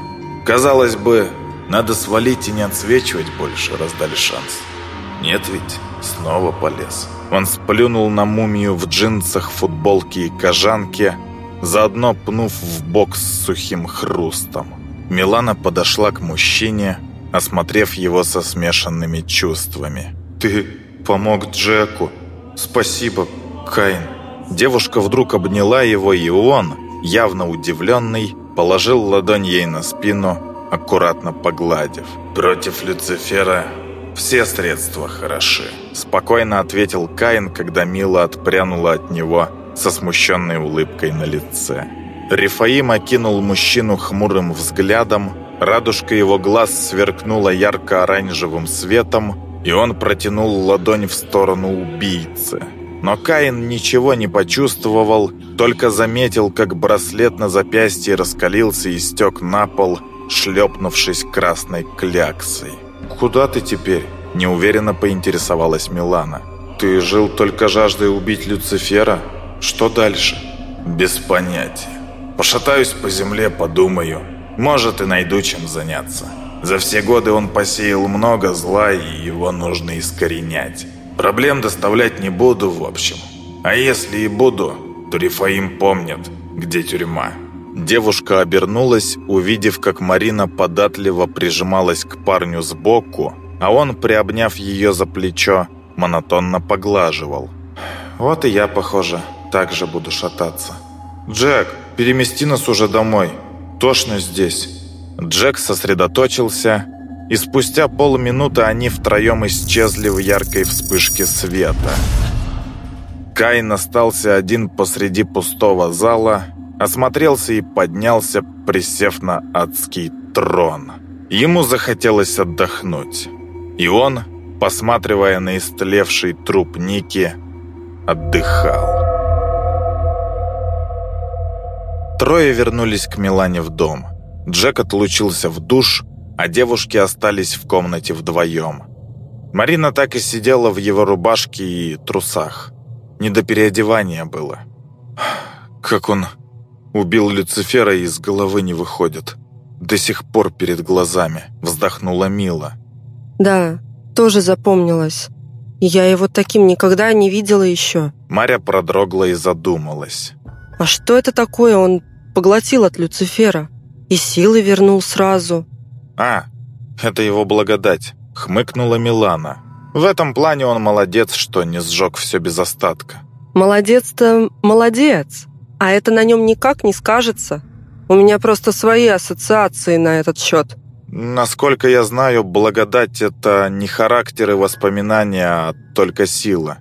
Казалось бы, надо свалить и не отсвечивать больше, раздали шанс. Нет ведь, снова полез. Он сплюнул на мумию в джинсах, футболке и кожанке, заодно пнув в бок с сухим хрустом. Милана подошла к мужчине, осмотрев его со смешанными чувствами. «Ты помог Джеку. Спасибо, Кайн». Девушка вдруг обняла его, и он, явно удивленный, положил ладонь ей на спину, аккуратно погладив. «Против Люцифера все средства хороши», – спокойно ответил Каин, когда Мила отпрянула от него со смущенной улыбкой на лице. Рифаим окинул мужчину хмурым взглядом, радужка его глаз сверкнула ярко-оранжевым светом, и он протянул ладонь в сторону убийцы. Но Каин ничего не почувствовал, только заметил, как браслет на запястье раскалился и стек на пол – шлепнувшись красной кляксой. «Куда ты теперь?» – неуверенно поинтересовалась Милана. «Ты жил только жаждой убить Люцифера? Что дальше?» «Без понятия. Пошатаюсь по земле, подумаю. Может, и найду чем заняться. За все годы он посеял много зла, и его нужно искоренять. Проблем доставлять не буду, в общем. А если и буду, то Рифаим помнит, где тюрьма». Девушка обернулась, увидев, как Марина податливо прижималась к парню сбоку, а он, приобняв ее за плечо, монотонно поглаживал. «Вот и я, похоже, так же буду шататься. Джек, перемести нас уже домой. Тошно здесь». Джек сосредоточился, и спустя полминуты они втроем исчезли в яркой вспышке света. Кайн остался один посреди пустого зала, осмотрелся и поднялся, присев на адский трон. Ему захотелось отдохнуть. И он, посматривая на истлевший труп Ники, отдыхал. Трое вернулись к Милане в дом. Джек отлучился в душ, а девушки остались в комнате вдвоем. Марина так и сидела в его рубашке и трусах. Не до переодевания было. Как он убил Люцифера и из головы не выходит. До сих пор перед глазами. Вздохнула Мила. Да, тоже запомнилось. Я его таким никогда не видела еще. Маря продрогла и задумалась. А что это такое он поглотил от Люцифера? И силы вернул сразу. А, это его благодать, хмыкнула Милана. В этом плане он молодец, что не сжег все без остатка. Молодец-то молодец. А это на нем никак не скажется. У меня просто свои ассоциации на этот счет. Насколько я знаю, благодать — это не характер и воспоминания, а только сила.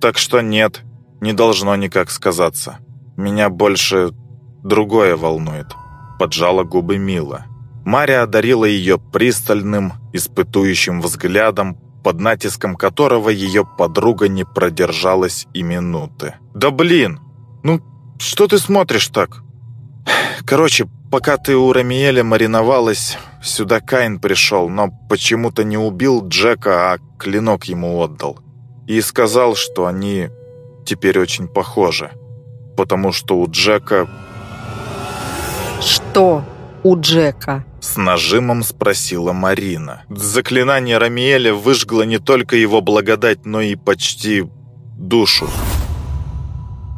Так что нет, не должно никак сказаться. Меня больше другое волнует. Поджала губы Мила. Мария одарила ее пристальным, испытующим взглядом, под натиском которого ее подруга не продержалась и минуты. «Да блин! Ну, что ты смотришь так?» Короче, пока ты у Рамиэля мариновалась, сюда Каин пришел, но почему-то не убил Джека, а клинок ему отдал. И сказал, что они теперь очень похожи. Потому что у Джека... Что у Джека? С нажимом спросила Марина. Заклинание Рамиэля выжгло не только его благодать, но и почти душу.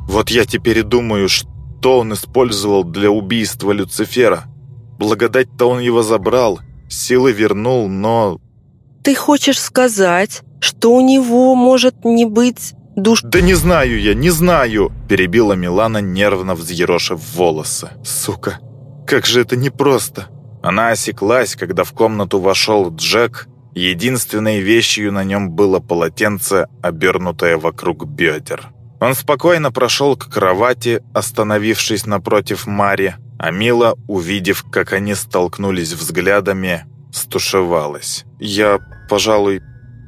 Вот я теперь и думаю, что он использовал для убийства Люцифера. Благодать-то он его забрал, силы вернул, но... Ты хочешь сказать, что у него может не быть душ... Да не знаю я, не знаю, перебила Милана, нервно взъерошив волосы. Сука, как же это непросто. Она осеклась, когда в комнату вошел Джек. Единственной вещью на нем было полотенце, обернутое вокруг бедер. Он спокойно прошел к кровати, остановившись напротив Мари, а Мила, увидев, как они столкнулись взглядами, стушевалась. «Я, пожалуй,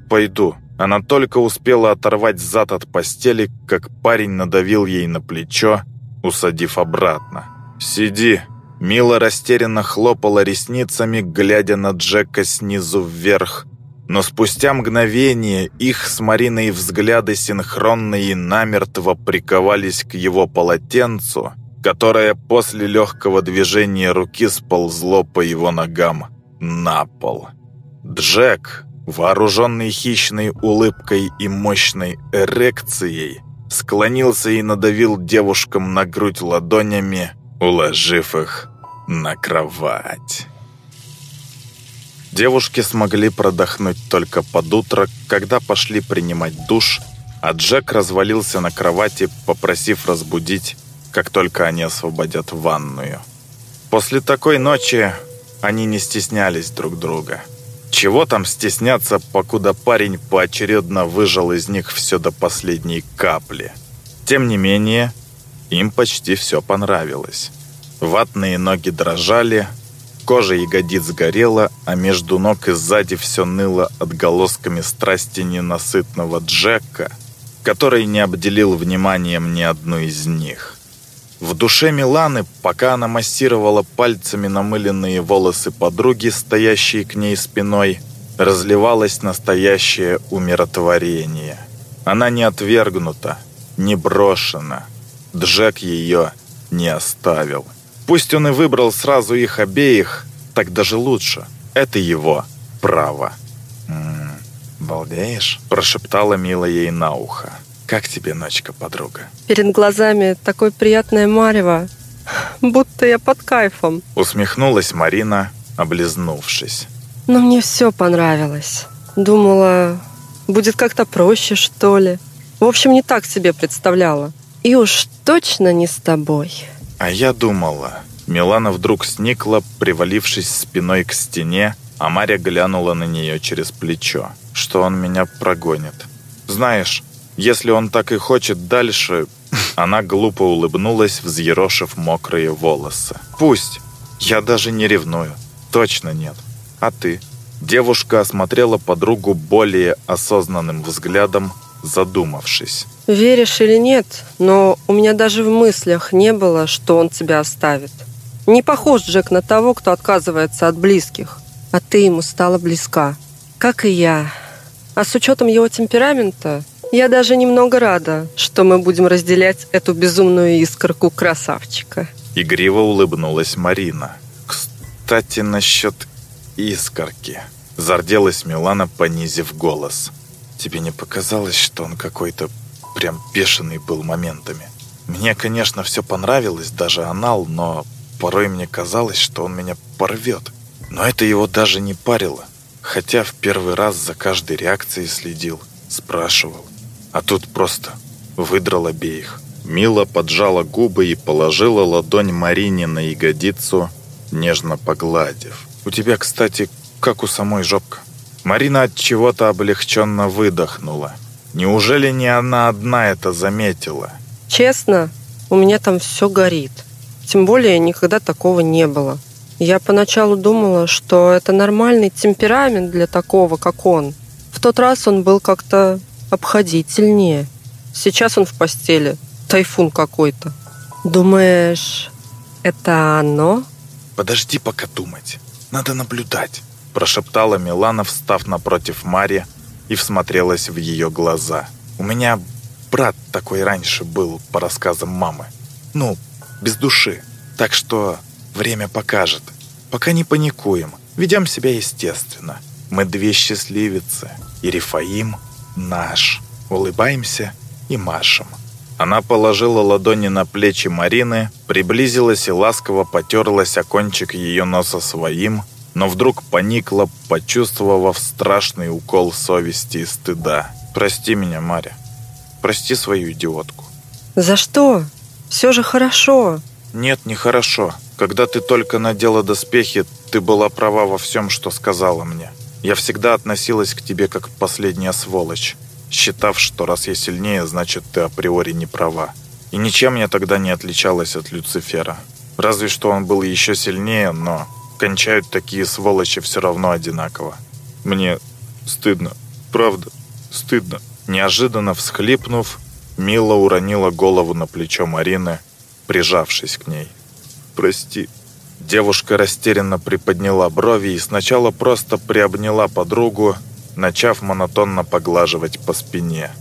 пойду». Она только успела оторвать зад от постели, как парень надавил ей на плечо, усадив обратно. «Сиди». Мила растерянно хлопала ресницами, глядя на Джека снизу вверх, но спустя мгновение их с Мариной взгляды синхронно и намертво приковались к его полотенцу, которое после легкого движения руки сползло по его ногам на пол. Джек, вооруженный хищной улыбкой и мощной эрекцией, склонился и надавил девушкам на грудь ладонями, уложив их на кровать. Девушки смогли продохнуть только под утро, когда пошли принимать душ, а Джек развалился на кровати, попросив разбудить, как только они освободят ванную. После такой ночи они не стеснялись друг друга. Чего там стесняться, покуда парень поочередно выжал из них все до последней капли. Тем не менее, им почти все понравилось. Ватные ноги дрожали, Кожа ягодиц горела, а между ног и сзади все ныло отголосками страсти ненасытного Джека, который не обделил вниманием ни одну из них. В душе Миланы, пока она массировала пальцами намыленные волосы подруги, стоящие к ней спиной, разливалось настоящее умиротворение. Она не отвергнута, не брошена. Джек ее не оставил. Пусть он и выбрал сразу их обеих, так даже лучше. Это его право. «М -м, «Балдеешь?» – прошептала Мила ей на ухо. «Как тебе ночка, подруга?» Перед глазами такое приятное марево, будто я под кайфом. Усмехнулась Марина, облизнувшись. Но мне все понравилось. Думала, будет как-то проще, что ли. В общем, не так себе представляла. И уж точно не с тобой. А я думала... Милана вдруг сникла, привалившись спиной к стене, а Маря глянула на нее через плечо, что он меня прогонит. «Знаешь, если он так и хочет дальше...» Она глупо улыбнулась, взъерошив мокрые волосы. «Пусть. Я даже не ревную. Точно нет. А ты? Девушка осмотрела подругу более осознанным взглядом, задумавшись. Веришь или нет, но у меня даже в мыслях не было, что он тебя оставит. Не похож Джек на того, кто отказывается от близких. А ты ему стала близка. Как и я. А с учетом его темперамента, я даже немного рада, что мы будем разделять эту безумную искорку красавчика. Игриво улыбнулась Марина. Кстати, насчет искорки. Зарделась Милана, понизив голос. Тебе не показалось, что он какой-то прям бешеный был моментами? Мне, конечно, все понравилось, даже анал, но порой мне казалось, что он меня порвет. Но это его даже не парило. Хотя в первый раз за каждой реакцией следил, спрашивал. А тут просто выдрал обеих. Мила поджала губы и положила ладонь Марине на ягодицу, нежно погладив. «У тебя, кстати, как у самой жопка». Марина от чего-то облегченно выдохнула. Неужели не она одна это заметила? Честно, у меня там все горит. Тем более никогда такого не было. Я поначалу думала, что это нормальный темперамент для такого, как он. В тот раз он был как-то обходительнее. Сейчас он в постели. Тайфун какой-то. Думаешь, это оно? Подожди пока думать. Надо наблюдать прошептала Милана, встав напротив Мари и всмотрелась в ее глаза. «У меня брат такой раньше был, по рассказам мамы. Ну, без души. Так что время покажет. Пока не паникуем, ведем себя естественно. Мы две счастливицы, и Рифаим наш. Улыбаемся и машем». Она положила ладони на плечи Марины, приблизилась и ласково потерлась о кончик ее носа своим, но вдруг поникла, почувствовав страшный укол совести и стыда. «Прости меня, Маря. Прости свою идиотку». «За что? Все же хорошо». «Нет, не хорошо. Когда ты только надела доспехи, ты была права во всем, что сказала мне. Я всегда относилась к тебе как последняя сволочь, считав, что раз я сильнее, значит, ты априори не права. И ничем я тогда не отличалась от Люцифера. Разве что он был еще сильнее, но кончают такие сволочи все равно одинаково. Мне стыдно, правда, стыдно. Неожиданно всхлипнув, Мила уронила голову на плечо Марины, прижавшись к ней. «Прости». Девушка растерянно приподняла брови и сначала просто приобняла подругу, начав монотонно поглаживать по спине.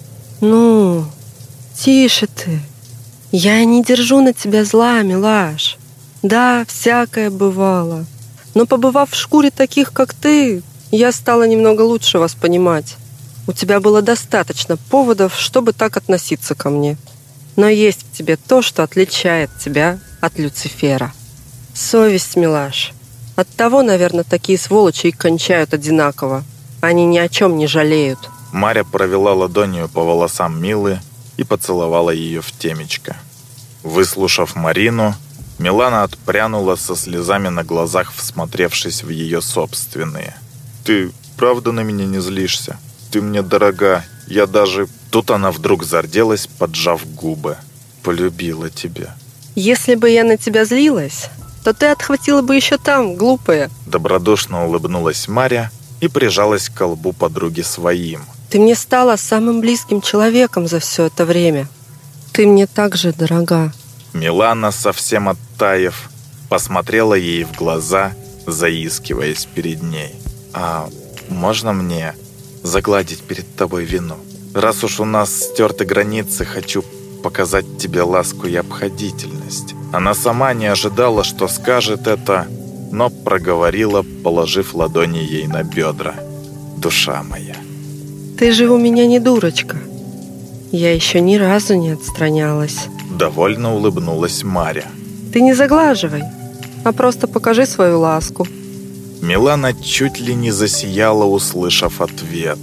«Ну, тише ты. Я не держу на тебя зла, милаш. Да, всякое бывало. Но побывав в шкуре таких, как ты, я стала немного лучше вас понимать. У тебя было достаточно поводов, чтобы так относиться ко мне. Но есть в тебе то, что отличает тебя от Люцифера. Совесть, милаш. От того, наверное, такие сволочи и кончают одинаково. Они ни о чем не жалеют. Маря провела ладонью по волосам Милы и поцеловала ее в темечко. Выслушав Марину, Милана отпрянула со слезами на глазах, всмотревшись в ее собственные. «Ты правда на меня не злишься? Ты мне дорога. Я даже...» Тут она вдруг зарделась, поджав губы. «Полюбила тебя». «Если бы я на тебя злилась, то ты отхватила бы еще там, глупая». Добродушно улыбнулась Маря и прижалась к колбу подруги своим. «Ты мне стала самым близким человеком за все это время. Ты мне так же дорога». Милана, совсем оттаив, посмотрела ей в глаза, заискиваясь перед ней. «А можно мне загладить перед тобой вину? Раз уж у нас стерты границы, хочу показать тебе ласку и обходительность». Она сама не ожидала, что скажет это, но проговорила, положив ладони ей на бедра. «Душа моя». «Ты же у меня не дурочка. Я еще ни разу не отстранялась». Довольно улыбнулась Маря. Ты не заглаживай, а просто покажи свою ласку. Милана чуть ли не засияла, услышав ответ.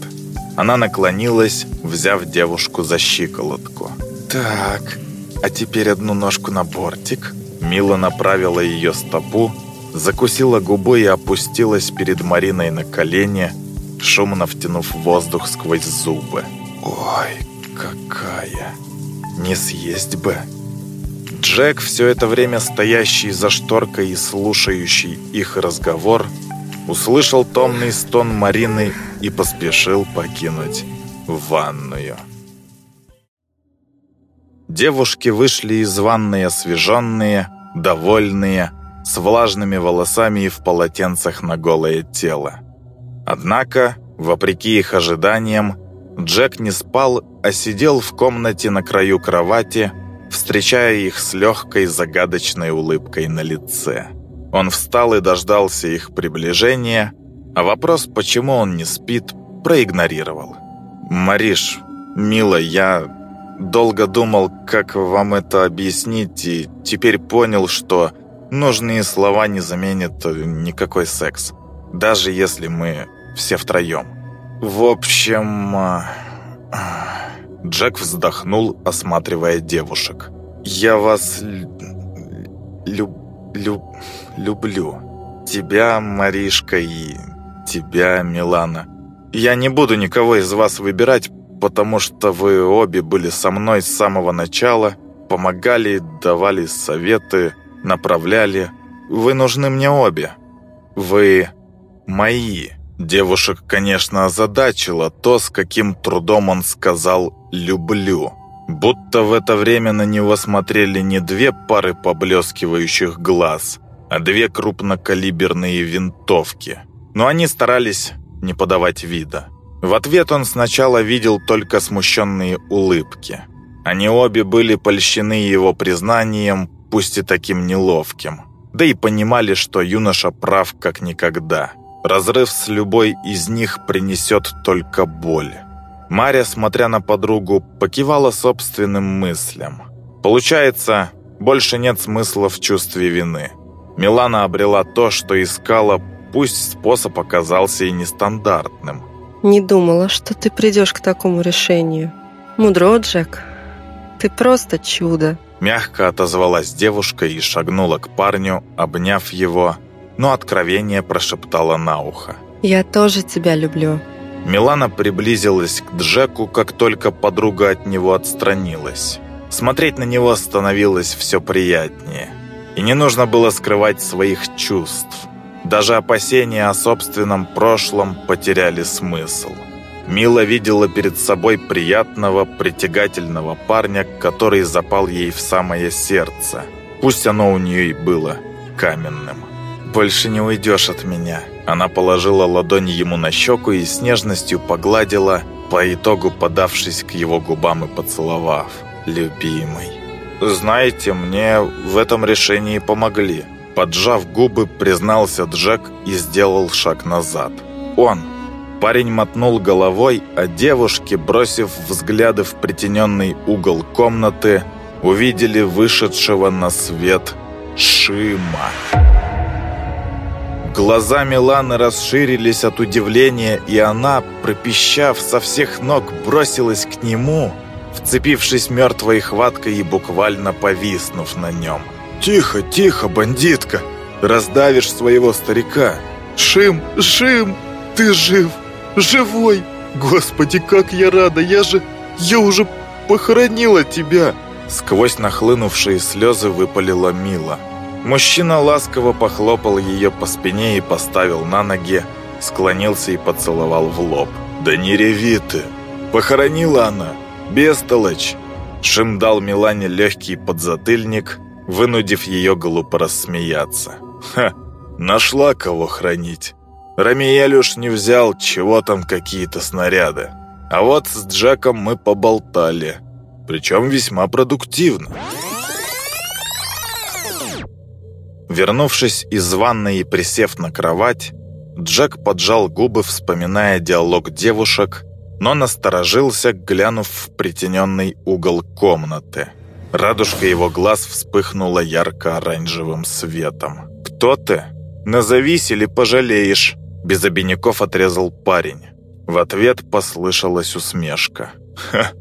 Она наклонилась, взяв девушку за щиколотку. «Так, а теперь одну ножку на бортик». Мила направила ее стопу, закусила губы и опустилась перед Мариной на колени, шумно втянув воздух сквозь зубы. «Ой, какая!» Не съесть бы. Джек, все это время стоящий за шторкой и слушающий их разговор, услышал томный стон Марины и поспешил покинуть ванную. Девушки вышли из ванной освеженные, довольные, с влажными волосами и в полотенцах на голое тело. Однако, вопреки их ожиданиям, Джек не спал, а сидел в комнате на краю кровати, встречая их с легкой загадочной улыбкой на лице. Он встал и дождался их приближения, а вопрос, почему он не спит, проигнорировал. «Мариш, мила, я долго думал, как вам это объяснить, и теперь понял, что нужные слова не заменят никакой секс, даже если мы все втроем. В общем...» а, Джек вздохнул, осматривая девушек. «Я вас люб... люб... люблю. Тебя, Маришка, и тебя, Милана. Я не буду никого из вас выбирать, потому что вы обе были со мной с самого начала, помогали, давали советы, направляли. Вы нужны мне обе. Вы мои». Девушек, конечно, озадачило то, с каким трудом он сказал «люблю». Будто в это время на него смотрели не две пары поблескивающих глаз, а две крупнокалиберные винтовки. Но они старались не подавать вида. В ответ он сначала видел только смущенные улыбки. Они обе были польщены его признанием, пусть и таким неловким. Да и понимали, что юноша прав как никогда – Разрыв с любой из них принесет только боль. Маря, смотря на подругу, покивала собственным мыслям. Получается, больше нет смысла в чувстве вины. Милана обрела то, что искала, пусть способ оказался и нестандартным. Не думала, что ты придешь к такому решению. Мудро, Джек. Ты просто чудо. Мягко отозвалась девушка и шагнула к парню, обняв его, но откровение прошептала на ухо. «Я тоже тебя люблю». Милана приблизилась к Джеку, как только подруга от него отстранилась. Смотреть на него становилось все приятнее. И не нужно было скрывать своих чувств. Даже опасения о собственном прошлом потеряли смысл. Мила видела перед собой приятного, притягательного парня, который запал ей в самое сердце. Пусть оно у нее и было каменным больше не уйдешь от меня». Она положила ладонь ему на щеку и с нежностью погладила, по итогу подавшись к его губам и поцеловав. «Любимый». «Знаете, мне в этом решении помогли». Поджав губы, признался Джек и сделал шаг назад. «Он». Парень мотнул головой, а девушки, бросив взгляды в притененный угол комнаты, увидели вышедшего на свет Шима. Глаза Миланы расширились от удивления, и она, пропищав со всех ног, бросилась к нему, вцепившись мертвой хваткой и буквально повиснув на нем. «Тихо, тихо, бандитка! Раздавишь своего старика!» «Шим, Шим, ты жив! Живой! Господи, как я рада! Я же... Я уже похоронила тебя!» Сквозь нахлынувшие слезы выпалила Мила. Мужчина ласково похлопал ее по спине и поставил на ноги, склонился и поцеловал в лоб. «Да не реви ты! Похоронила она! Бестолочь!» Шим дал Милане легкий подзатыльник, вынудив ее глупо рассмеяться. «Ха! Нашла кого хранить! Рамиэль уж не взял, чего там какие-то снаряды. А вот с Джеком мы поболтали, причем весьма продуктивно». Вернувшись из ванной и присев на кровать, Джек поджал губы, вспоминая диалог девушек, но насторожился, глянув в притененный угол комнаты. Радужка его глаз вспыхнула ярко-оранжевым светом. «Кто ты? Назовись или пожалеешь!» Без обиняков отрезал парень. В ответ послышалась усмешка. «Ха,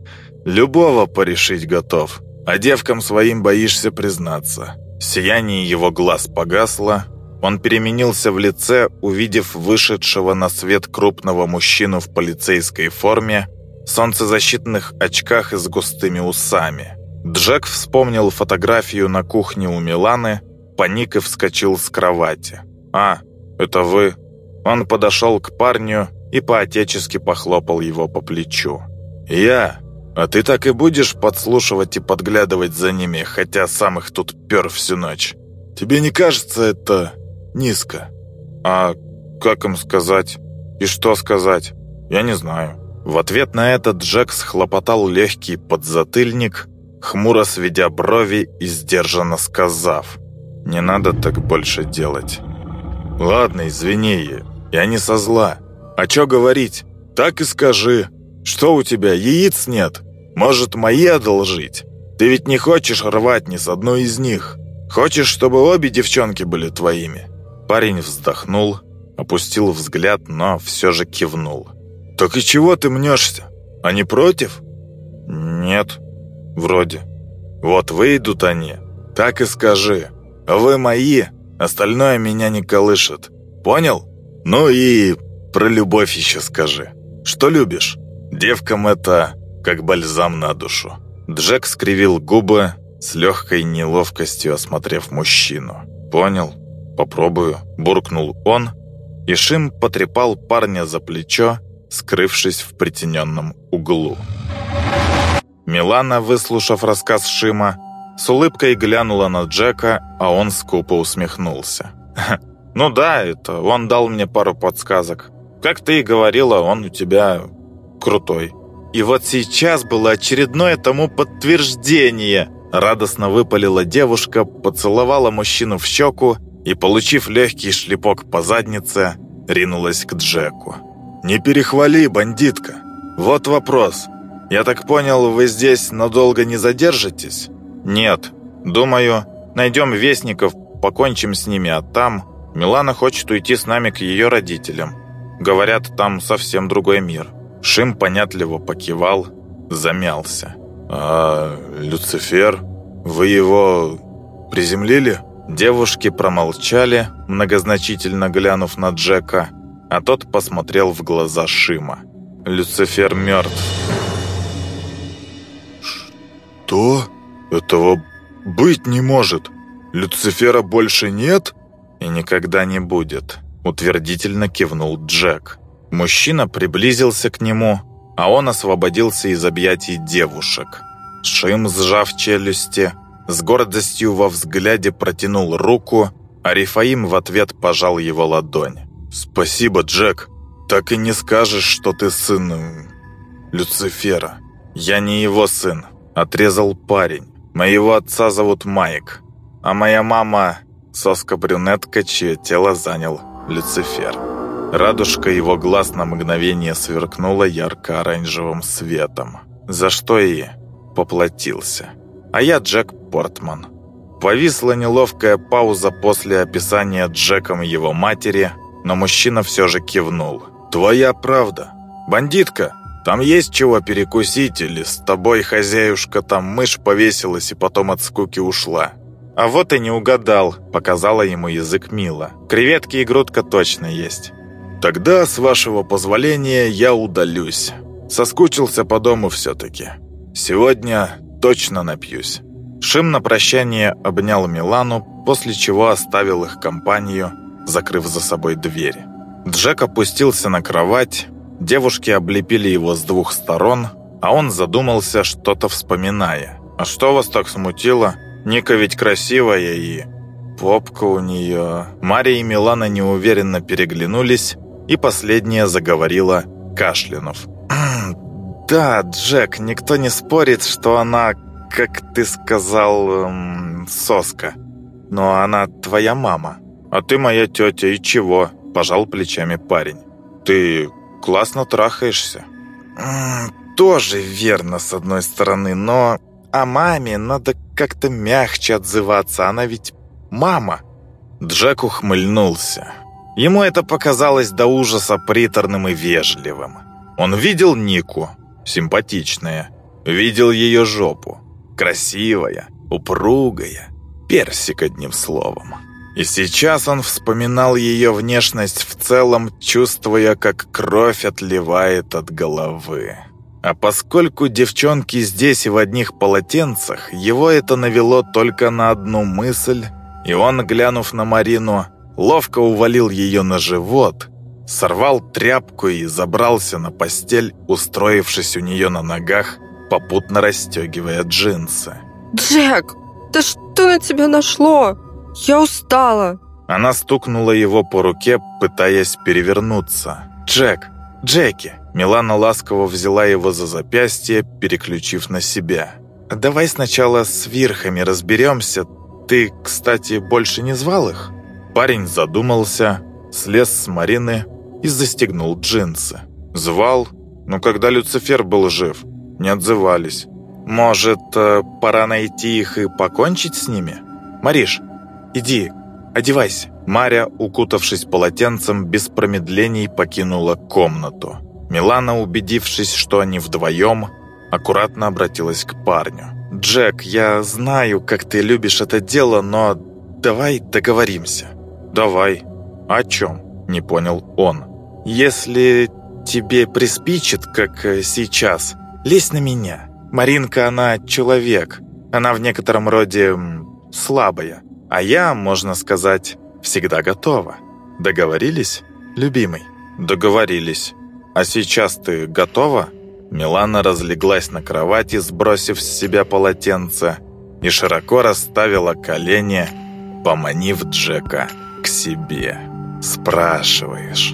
любого порешить готов, а девкам своим боишься признаться. Сияние его глаз погасло, он переменился в лице, увидев вышедшего на свет крупного мужчину в полицейской форме, солнцезащитных очках и с густыми усами. Джек вспомнил фотографию на кухне у Миланы, паник и вскочил с кровати. «А, это вы? Он подошел к парню и поотечески похлопал его по плечу. «Я? А ты так и будешь подслушивать и подглядывать за ними, хотя сам их тут пер всю ночь? Тебе не кажется это низко?» «А как им сказать? И что сказать? Я не знаю». В ответ на это Джек схлопотал легкий подзатыльник, хмуро сведя брови и сдержанно сказав «Не надо так больше делать». «Ладно, извини, я не со зла. А чё говорить? Так и скажи. Что у тебя, яиц нет? Может, мои одолжить? Ты ведь не хочешь рвать ни с одной из них. Хочешь, чтобы обе девчонки были твоими?» Парень вздохнул, опустил взгляд, но все же кивнул. «Так и чего ты мнешься? Они против?» «Нет, вроде. Вот выйдут они, так и скажи. Вы мои, остальное меня не колышет. Понял? Ну и про любовь еще скажи. Что любишь? Девкам это как бальзам на душу». Джек скривил губы, с легкой неловкостью осмотрев мужчину. «Понял. Попробую», – буркнул он, и Шим потрепал парня за плечо, скрывшись в притененном углу. Милана, выслушав рассказ Шима, с улыбкой глянула на Джека, а он скупо усмехнулся. «Ну да, это он дал мне пару подсказок. Как ты и говорила, он у тебя крутой». И вот сейчас было очередное тому подтверждение. Радостно выпалила девушка, поцеловала мужчину в щеку и, получив легкий шлепок по заднице, ринулась к Джеку. «Не перехвали, бандитка. Вот вопрос. Я так понял, вы здесь надолго не задержитесь?» «Нет. Думаю, найдем вестников, покончим с ними, а там...» Милана хочет уйти с нами к ее родителям. Говорят, там совсем другой мир. Шим понятливо покивал, замялся. «А Люцифер? Вы его приземлили?» Девушки промолчали, многозначительно глянув на Джека, а тот посмотрел в глаза Шима. «Люцифер мертв». «Что? Этого быть не может. Люцифера больше нет?» «И никогда не будет», — утвердительно кивнул Джек. Мужчина приблизился к нему, а он освободился из объятий девушек. Шим, сжав челюсти, с гордостью во взгляде протянул руку, а Рифаим в ответ пожал его ладонь. «Спасибо, Джек. Так и не скажешь, что ты сын... Люцифера. Я не его сын», — отрезал парень. «Моего отца зовут Майк, а моя мама — соска-брюнетка, чье тело занял Люцифер». Радужка его глаз на мгновение сверкнула ярко-оранжевым светом, за что и поплатился. А я Джек Портман. Повисла неловкая пауза после описания Джеком его матери, но мужчина все же кивнул. «Твоя правда. Бандитка, там есть чего перекусить или с тобой, хозяюшка, там мышь повесилась и потом от скуки ушла?» «А вот и не угадал», — показала ему язык Мила. «Креветки и грудка точно есть». «Тогда, с вашего позволения, я удалюсь. Соскучился по дому все-таки. Сегодня точно напьюсь». Шим на прощание обнял Милану, после чего оставил их компанию, закрыв за собой дверь. Джек опустился на кровать, девушки облепили его с двух сторон, а он задумался, что-то вспоминая. «А что вас так смутило? Ника ведь красивая и...» Попка у нее... Мария и Милана неуверенно переглянулись, и последняя заговорила, кашлянув. «Да, Джек, никто не спорит, что она как ты сказал, эм, соска. Но она твоя мама. А ты моя тетя, и чего?» Пожал плечами парень. «Ты классно трахаешься». «Тоже верно, с одной стороны, но о маме надо как-то мягче отзываться, она ведь мама». Джек ухмыльнулся. Ему это показалось до ужаса приторным и вежливым. Он видел Нику, симпатичная, видел ее жопу, Красивая, упругая, персик одним словом. И сейчас он вспоминал ее внешность в целом, чувствуя, как кровь отливает от головы. А поскольку девчонки здесь и в одних полотенцах, его это навело только на одну мысль, и он, глянув на Марину, ловко увалил ее на живот сорвал тряпку и забрался на постель, устроившись у нее на ногах, попутно расстегивая джинсы. «Джек, да что на тебя нашло? Я устала!» Она стукнула его по руке, пытаясь перевернуться. «Джек! Джеки!» Милана ласково взяла его за запястье, переключив на себя. «Давай сначала с вирхами разберемся. Ты, кстати, больше не звал их?» Парень задумался, слез с Марины и застегнул джинсы. Звал, но когда Люцифер был жив, не отзывались. «Может, э, пора найти их и покончить с ними? Мариш, иди, одевайся». Маря, укутавшись полотенцем, без промедлений покинула комнату. Милана, убедившись, что они вдвоем, аккуратно обратилась к парню. «Джек, я знаю, как ты любишь это дело, но давай договоримся». «Давай. О чем?» – не понял он. «Если тебе приспичит, как э, сейчас, лезь на меня. Маринка, она человек. Она в некотором роде слабая. А я, можно сказать, всегда готова. Договорились, любимый?» «Договорились. А сейчас ты готова?» Милана разлеглась на кровати, сбросив с себя полотенце, и широко расставила колени, поманив Джека к себе. «Спрашиваешь?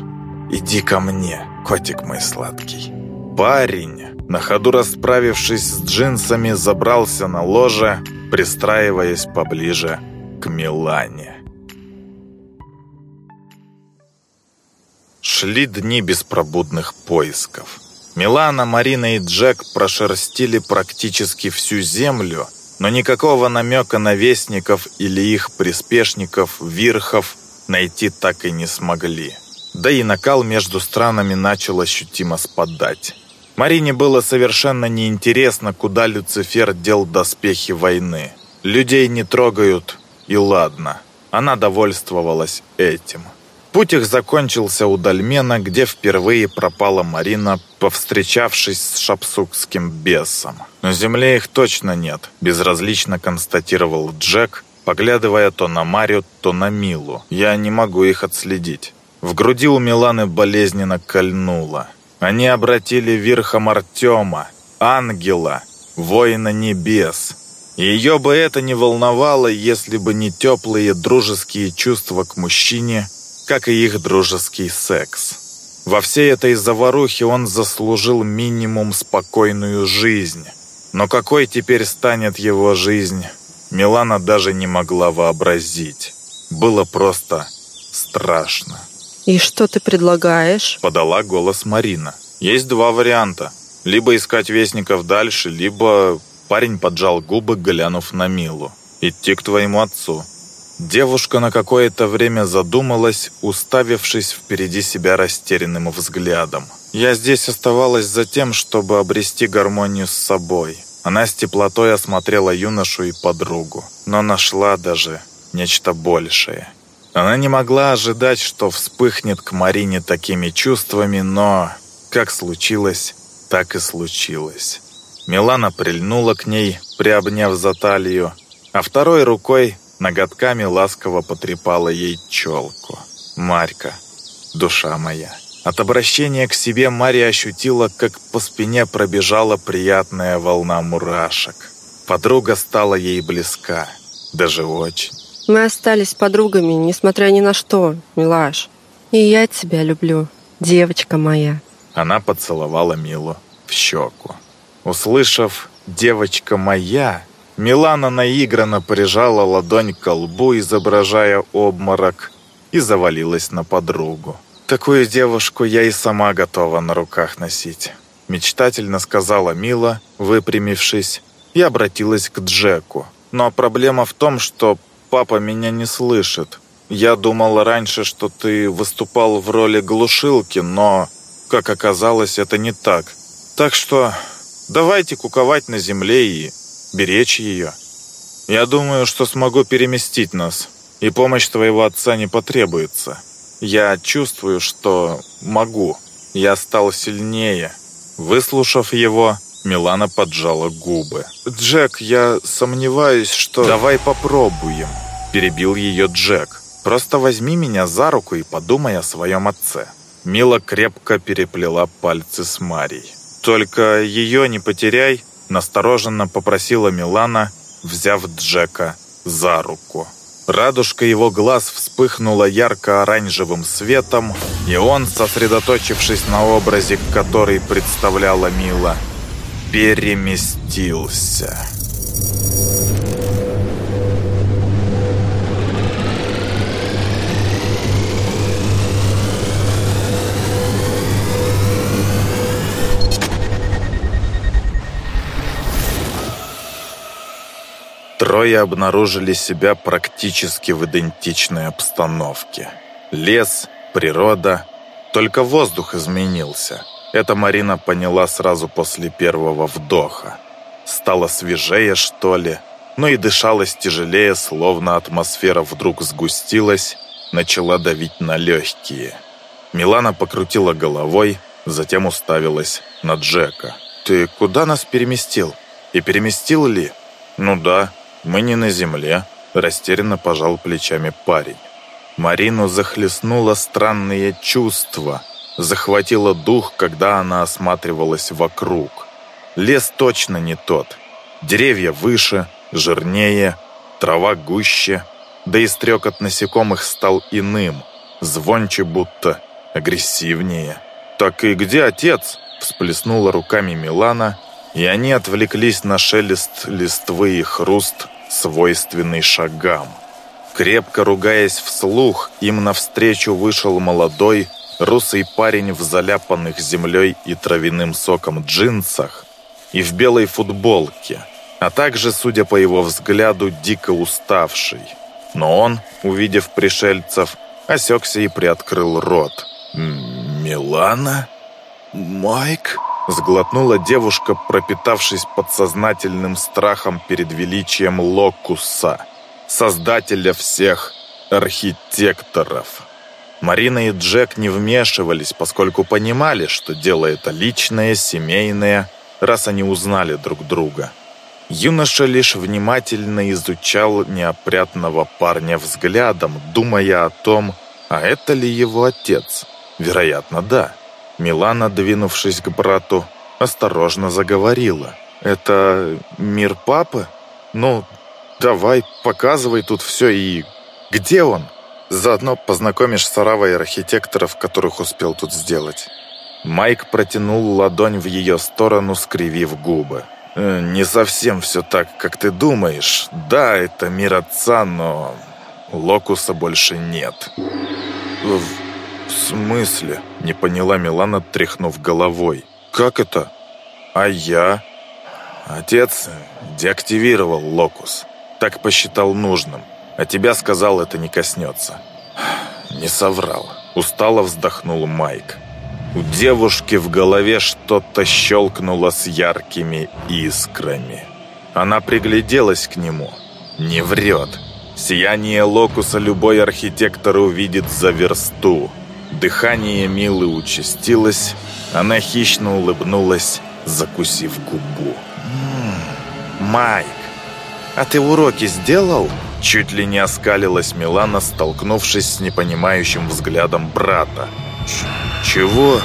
Иди ко мне, котик мой сладкий». Парень, на ходу расправившись с джинсами, забрался на ложе, пристраиваясь поближе к Милане. Шли дни беспробудных поисков. Милана, Марина и Джек прошерстили практически всю землю, но никакого намека на вестников или их приспешников, вирхов, найти так и не смогли. Да и накал между странами начал ощутимо спадать. Марине было совершенно неинтересно, куда Люцифер дел доспехи войны. Людей не трогают, и ладно. Она довольствовалась этим. Путь их закончился у Дальмена, где впервые пропала Марина, повстречавшись с шапсукским бесом. На земле их точно нет, безразлично констатировал Джек, поглядывая то на Марию, то на Милу. Я не могу их отследить. В груди у Миланы болезненно кольнуло. Они обратили верхом Артема, ангела, воина небес. Ее бы это не волновало, если бы не теплые дружеские чувства к мужчине – как и их дружеский секс. Во всей этой заварухе он заслужил минимум спокойную жизнь. Но какой теперь станет его жизнь, Милана даже не могла вообразить. Было просто страшно. «И что ты предлагаешь?» Подала голос Марина. «Есть два варианта. Либо искать вестников дальше, либо...» Парень поджал губы, глянув на Милу. «Идти к твоему отцу. Девушка на какое-то время задумалась, уставившись впереди себя растерянным взглядом. «Я здесь оставалась за тем, чтобы обрести гармонию с собой». Она с теплотой осмотрела юношу и подругу, но нашла даже нечто большее. Она не могла ожидать, что вспыхнет к Марине такими чувствами, но как случилось, так и случилось. Милана прильнула к ней, приобняв за талию, а второй рукой ноготками ласково потрепала ей челку. «Марька, душа моя». От обращения к себе Марья ощутила, как по спине пробежала приятная волна мурашек. Подруга стала ей близка, даже очень. Мы остались подругами, несмотря ни на что, милаш. И я тебя люблю, девочка моя. Она поцеловала Милу в щеку. Услышав «девочка моя», Милана наигранно прижала ладонь к колбу, изображая обморок, и завалилась на подругу. «Такую девушку я и сама готова на руках носить», мечтательно сказала Мила, выпрямившись, и обратилась к Джеку. «Но проблема в том, что папа меня не слышит. Я думала раньше, что ты выступал в роли глушилки, но, как оказалось, это не так. Так что давайте куковать на земле и беречь ее. Я думаю, что смогу переместить нас, и помощь твоего отца не потребуется. Я чувствую, что могу. Я стал сильнее. Выслушав его, Милана поджала губы. «Джек, я сомневаюсь, что...» «Давай попробуем», – перебил ее Джек. «Просто возьми меня за руку и подумай о своем отце. Мила крепко переплела пальцы с Марей. «Только ее не потеряй», — настороженно попросила Милана, взяв Джека за руку. Радужка его глаз вспыхнула ярко-оранжевым светом, и он, сосредоточившись на образе, который представляла Мила, переместился. Трое обнаружили себя практически в идентичной обстановке. Лес, природа, только воздух изменился. Это Марина поняла сразу после первого вдоха. Стало свежее, что ли, но и дышалось тяжелее, словно атмосфера вдруг сгустилась, начала давить на легкие. Милана покрутила головой, затем уставилась на Джека. «Ты куда нас переместил? И переместил ли?» «Ну да, «Мы не на земле», – растерянно пожал плечами парень. Марину захлестнуло странные чувства, захватило дух, когда она осматривалась вокруг. Лес точно не тот. Деревья выше, жирнее, трава гуще, да и стрекот насекомых стал иным, звонче будто, агрессивнее. «Так и где отец?» – всплеснула руками Милана – и они отвлеклись на шелест листвы и хруст, свойственный шагам. Крепко ругаясь вслух, им навстречу вышел молодой, русый парень в заляпанных землей и травяным соком джинсах и в белой футболке, а также, судя по его взгляду, дико уставший. Но он, увидев пришельцев, осекся и приоткрыл рот. «Милана? Майк?» Сглотнула девушка, пропитавшись подсознательным страхом перед величием Локуса, создателя всех архитекторов. Марина и Джек не вмешивались, поскольку понимали, что дело это личное, семейное, раз они узнали друг друга. Юноша лишь внимательно изучал неопрятного парня взглядом, думая о том, а это ли его отец? Вероятно, да. Милана, двинувшись к брату, осторожно заговорила. «Это мир папы? Ну, давай, показывай тут все и... Где он?» Заодно познакомишь с аравой архитекторов, которых успел тут сделать. Майк протянул ладонь в ее сторону, скривив губы. «Э, «Не совсем все так, как ты думаешь. Да, это мир отца, но Локуса больше нет». «В смысле?» – не поняла Милана, тряхнув головой. «Как это? А я?» «Отец деактивировал локус. Так посчитал нужным. А тебя сказал, это не коснется». «Не соврал». Устало вздохнул Майк. У девушки в голове что-то щелкнуло с яркими искрами. Она пригляделась к нему. Не врет. Сияние локуса любой архитектор увидит за версту. Дыхание Милы участилось, она хищно улыбнулась, закусив губу. «М -м, «Майк, а ты уроки сделал?» Чуть ли не оскалилась Милана, столкнувшись с непонимающим взглядом брата. «Чего?»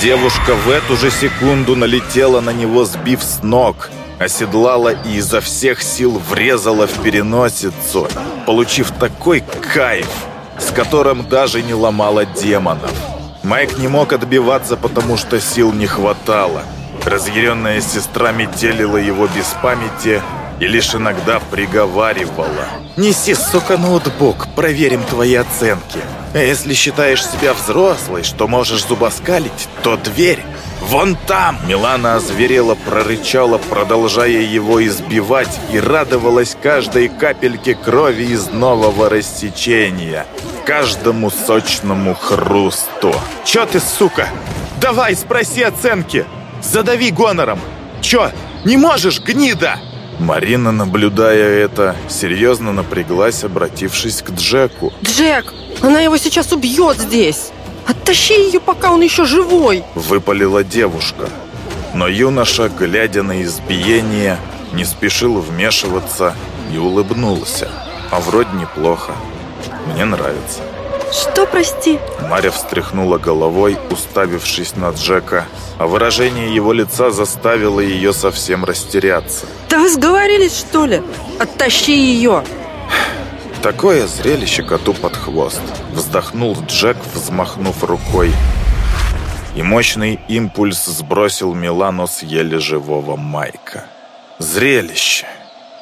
Девушка в эту же секунду налетела на него, сбив с ног, оседлала и изо всех сил врезала в переносицу, получив такой кайф, с которым даже не ломала демонов. Майк не мог отбиваться, потому что сил не хватало. Разъяренная сестра метелила его без памяти и лишь иногда приговаривала. «Неси, сука, ноутбук, проверим твои оценки. А если считаешь себя взрослой, что можешь зубоскалить, то дверь «Вон там!» Милана озверела, прорычала, продолжая его избивать и радовалась каждой капельке крови из нового рассечения, каждому сочному хрусту. «Чё ты, сука? Давай, спроси оценки! Задави гонором! Чё, не можешь, гнида?» Марина, наблюдая это, серьезно напряглась, обратившись к Джеку. «Джек, она его сейчас убьет здесь!» «Оттащи ее, пока он еще живой!» Выпалила девушка. Но юноша, глядя на избиение, не спешил вмешиваться и улыбнулся. А вроде неплохо. Мне нравится. Что, прости? Марья встряхнула головой, уставившись на Джека, а выражение его лица заставило ее совсем растеряться. Да вы сговорились, что ли? Оттащи ее! Такое зрелище коту под хвост. Вздохнул Джек, взмахнув рукой. И мощный импульс сбросил Милану с еле живого Майка. Зрелище.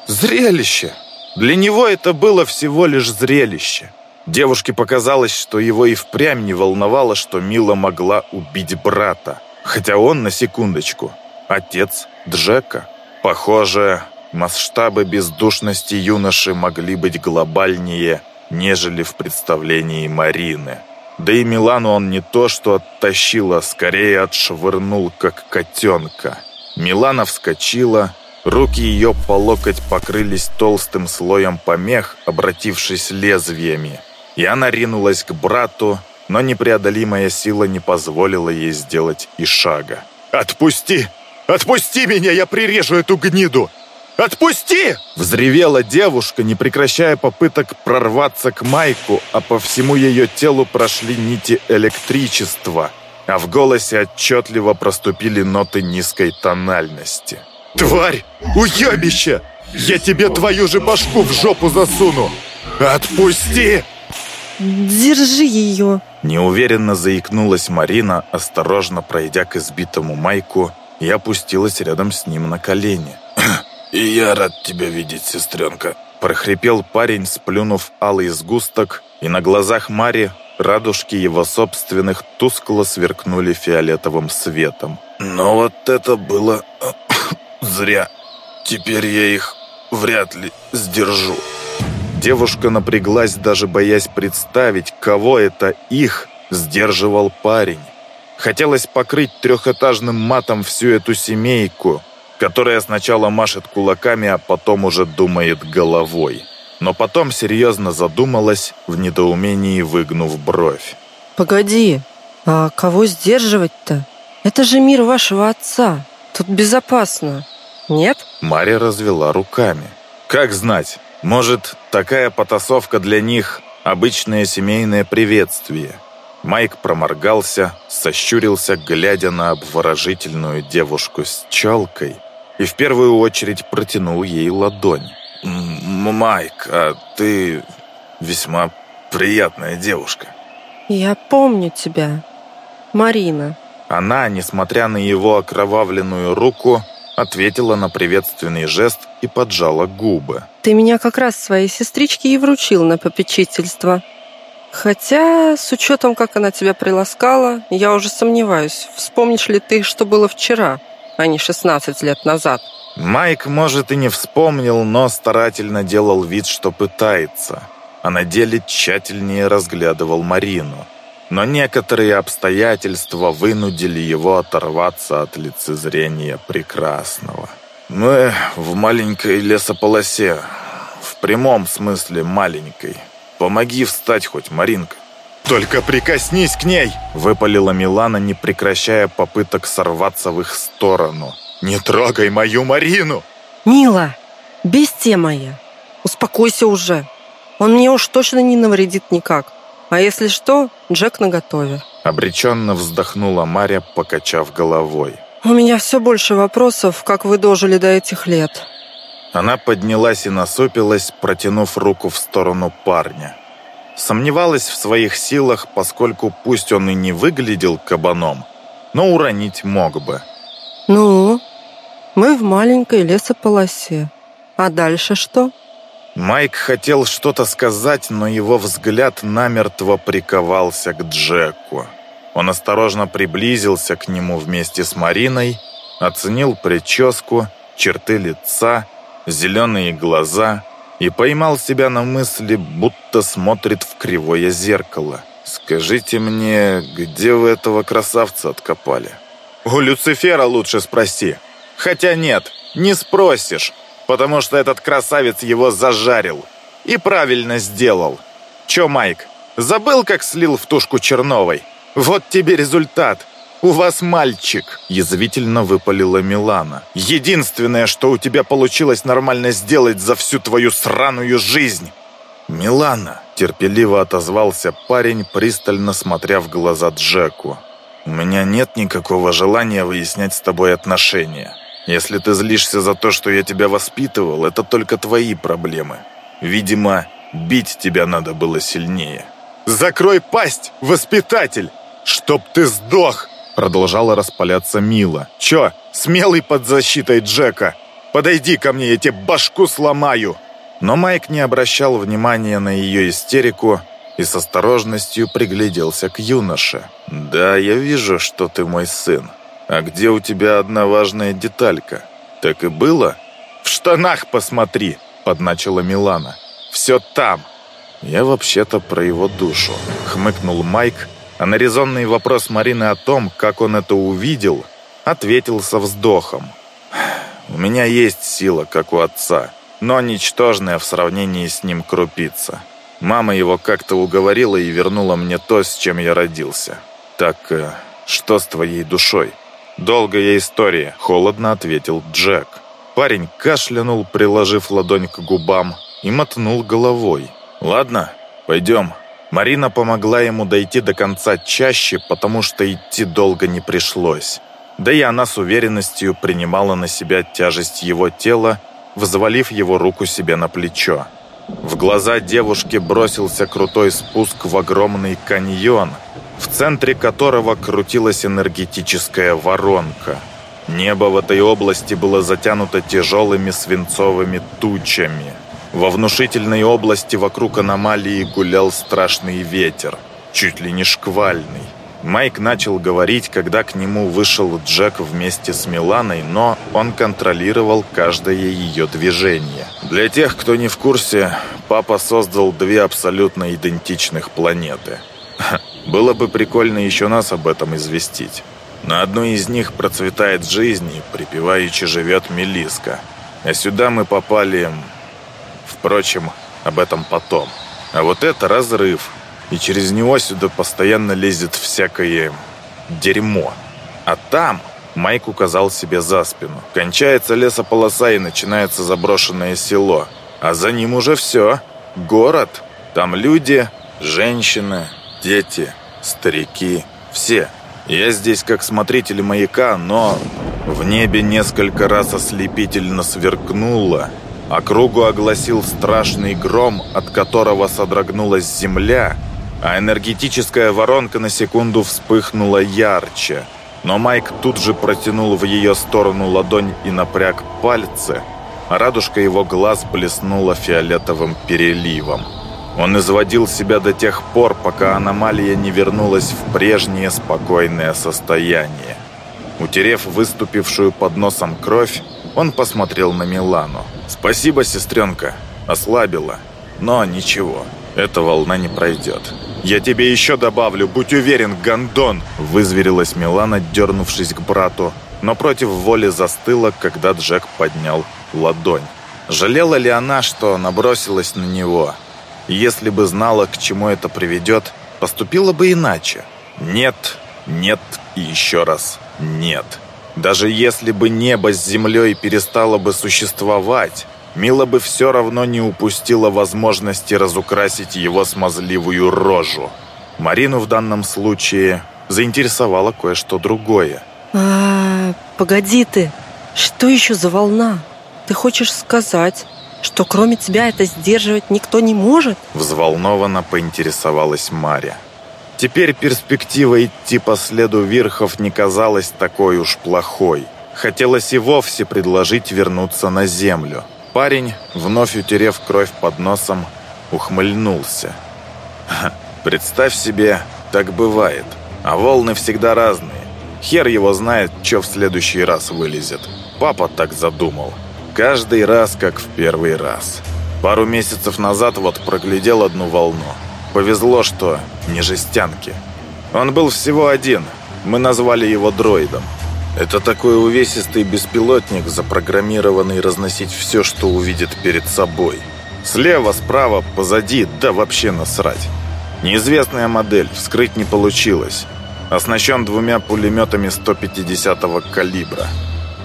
Зрелище! Для него это было всего лишь зрелище. Девушке показалось, что его и впрямь не волновало, что Мила могла убить брата. Хотя он, на секундочку, отец Джека. Похоже, масштабы бездушности юноши могли быть глобальнее, нежели в представлении Марины. Да и Милану он не то что оттащил, а скорее отшвырнул, как котенка. Милана вскочила, руки ее по локоть покрылись толстым слоем помех, обратившись лезвиями. И она ринулась к брату, но непреодолимая сила не позволила ей сделать и шага. «Отпусти! Отпусти меня, я прирежу эту гниду! Отпусти!» Взревела девушка, не прекращая попыток прорваться к Майку, а по всему ее телу прошли нити электричества, а в голосе отчетливо проступили ноты низкой тональности. «Тварь! Уебище! Я тебе твою же башку в жопу засуну! Отпусти!» Держи ее!» Неуверенно заикнулась Марина, осторожно пройдя к избитому Майку и опустилась рядом с ним на колени. «И я рад тебя видеть, сестренка!» прохрипел парень, сплюнув алый сгусток, и на глазах Мари радужки его собственных тускло сверкнули фиолетовым светом. «Но вот это было зря. Теперь я их вряд ли сдержу». Девушка напряглась, даже боясь представить, кого это их сдерживал парень. Хотелось покрыть трехэтажным матом всю эту семейку, которая сначала машет кулаками, а потом уже думает головой. Но потом серьезно задумалась, в недоумении выгнув бровь. «Погоди, а кого сдерживать-то? Это же мир вашего отца. Тут безопасно. Нет?» Мария развела руками. «Как знать? Может, такая потасовка для них – обычное семейное приветствие. Майк проморгался, сощурился, глядя на обворожительную девушку с челкой, и в первую очередь протянул ей ладонь. «Майк, а ты весьма приятная девушка». «Я помню тебя, Марина». Она, несмотря на его окровавленную руку, ответила на приветственный жест и поджала губы. «Ты меня как раз своей сестричке и вручил на попечительство. Хотя, с учетом, как она тебя приласкала, я уже сомневаюсь, вспомнишь ли ты, что было вчера, а не 16 лет назад». Майк, может, и не вспомнил, но старательно делал вид, что пытается, а на деле тщательнее разглядывал Марину но некоторые обстоятельства вынудили его оторваться от лицезрения прекрасного. Мы в маленькой лесополосе, в прямом смысле маленькой. Помоги встать хоть, Маринка. «Только прикоснись к ней!» – выпалила Милана, не прекращая попыток сорваться в их сторону. «Не трогай мою Марину!» «Мила, бестия моя, успокойся уже. Он мне уж точно не навредит никак. А если что, Джек наготове. Обреченно вздохнула Маря, покачав головой. У меня все больше вопросов, как вы дожили до этих лет. Она поднялась и насупилась, протянув руку в сторону парня. Сомневалась в своих силах, поскольку пусть он и не выглядел кабаном, но уронить мог бы. «Ну, мы в маленькой лесополосе. А дальше что?» Майк хотел что-то сказать, но его взгляд намертво приковался к Джеку. Он осторожно приблизился к нему вместе с Мариной, оценил прическу, черты лица, зеленые глаза и поймал себя на мысли, будто смотрит в кривое зеркало. «Скажите мне, где вы этого красавца откопали?» «У Люцифера лучше спроси. Хотя нет, не спросишь потому что этот красавец его зажарил. И правильно сделал. Чё, Майк, забыл, как слил в тушку Черновой? Вот тебе результат. У вас мальчик!» Язвительно выпалила Милана. «Единственное, что у тебя получилось нормально сделать за всю твою сраную жизнь!» «Милана!» – терпеливо отозвался парень, пристально смотря в глаза Джеку. «У меня нет никакого желания выяснять с тобой отношения. Если ты злишься за то, что я тебя воспитывал, это только твои проблемы. Видимо, бить тебя надо было сильнее». «Закрой пасть, воспитатель! Чтоб ты сдох!» Продолжала распаляться Мила. «Чё, смелый под защитой Джека? Подойди ко мне, я тебе башку сломаю!» Но Майк не обращал внимания на ее истерику и с осторожностью пригляделся к юноше. «Да, я вижу, что ты мой сын. А где у тебя одна важная деталька? Так и было?» «В штанах посмотри!» — подначила Милана. «Все там!» «Я вообще-то про его душу», — хмыкнул Майк, а на резонный вопрос Марины о том, как он это увидел, ответил со вздохом. «У меня есть сила, как у отца, но ничтожная в сравнении с ним крупица. Мама его как-то уговорила и вернула мне то, с чем я родился. Так э, что с твоей душой?» «Долгая история», — холодно ответил Джек. Парень кашлянул, приложив ладонь к губам, и мотнул головой. «Ладно, пойдем». Марина помогла ему дойти до конца чаще, потому что идти долго не пришлось. Да и она с уверенностью принимала на себя тяжесть его тела, взвалив его руку себе на плечо. В глаза девушки бросился крутой спуск в огромный каньон, в центре которого крутилась энергетическая воронка. Небо в этой области было затянуто тяжелыми свинцовыми тучами – во внушительной области вокруг аномалии гулял страшный ветер, чуть ли не шквальный. Майк начал говорить, когда к нему вышел Джек вместе с Миланой, но он контролировал каждое ее движение. Для тех, кто не в курсе, папа создал две абсолютно идентичных планеты. Было бы прикольно еще нас об этом известить. На одной из них процветает жизнь и припеваючи живет Мелиска. А сюда мы попали Впрочем, об этом потом. А вот это разрыв. И через него сюда постоянно лезет всякое дерьмо. А там, Майк указал себе за спину, кончается лесополоса и начинается заброшенное село. А за ним уже все. Город. Там люди, женщины, дети, старики. Все. Я здесь как смотритель маяка, но в небе несколько раз ослепительно сверкнуло, Округу огласил страшный гром, от которого содрогнулась земля, а энергетическая воронка на секунду вспыхнула ярче. Но Майк тут же протянул в ее сторону ладонь и напряг пальцы, а радужка его глаз блеснула фиолетовым переливом. Он изводил себя до тех пор, пока аномалия не вернулась в прежнее спокойное состояние. Утерев выступившую под носом кровь, он посмотрел на Милану. «Спасибо, сестренка. Ослабила. Но ничего, эта волна не пройдет». «Я тебе еще добавлю, будь уверен, гондон!» Вызверилась Милана, дернувшись к брату, но против воли застыла, когда Джек поднял ладонь. Жалела ли она, что набросилась на него? Если бы знала, к чему это приведет, поступила бы иначе. Нет, нет и еще раз нет. Даже если бы небо с землей перестало бы существовать, Мила бы все равно не упустила возможности разукрасить его смазливую рожу. Марину в данном случае заинтересовало кое-что другое. А, погоди ты, что еще за волна? Ты хочешь сказать, что кроме тебя это сдерживать никто не может? Взволнованно поинтересовалась Мария. Теперь перспектива идти по следу Вирхов не казалась такой уж плохой. Хотелось и вовсе предложить вернуться на землю. Парень, вновь утерев кровь под носом, ухмыльнулся. «Представь себе, так бывает. А волны всегда разные. Хер его знает, что в следующий раз вылезет. Папа так задумал. Каждый раз, как в первый раз. Пару месяцев назад вот проглядел одну волну. Повезло, что не жестянки. Он был всего один. Мы назвали его дроидом. Это такой увесистый беспилотник, запрограммированный разносить все, что увидит перед собой. Слева, справа, позади, да вообще насрать. Неизвестная модель, вскрыть не получилось. Оснащен двумя пулеметами 150-го калибра.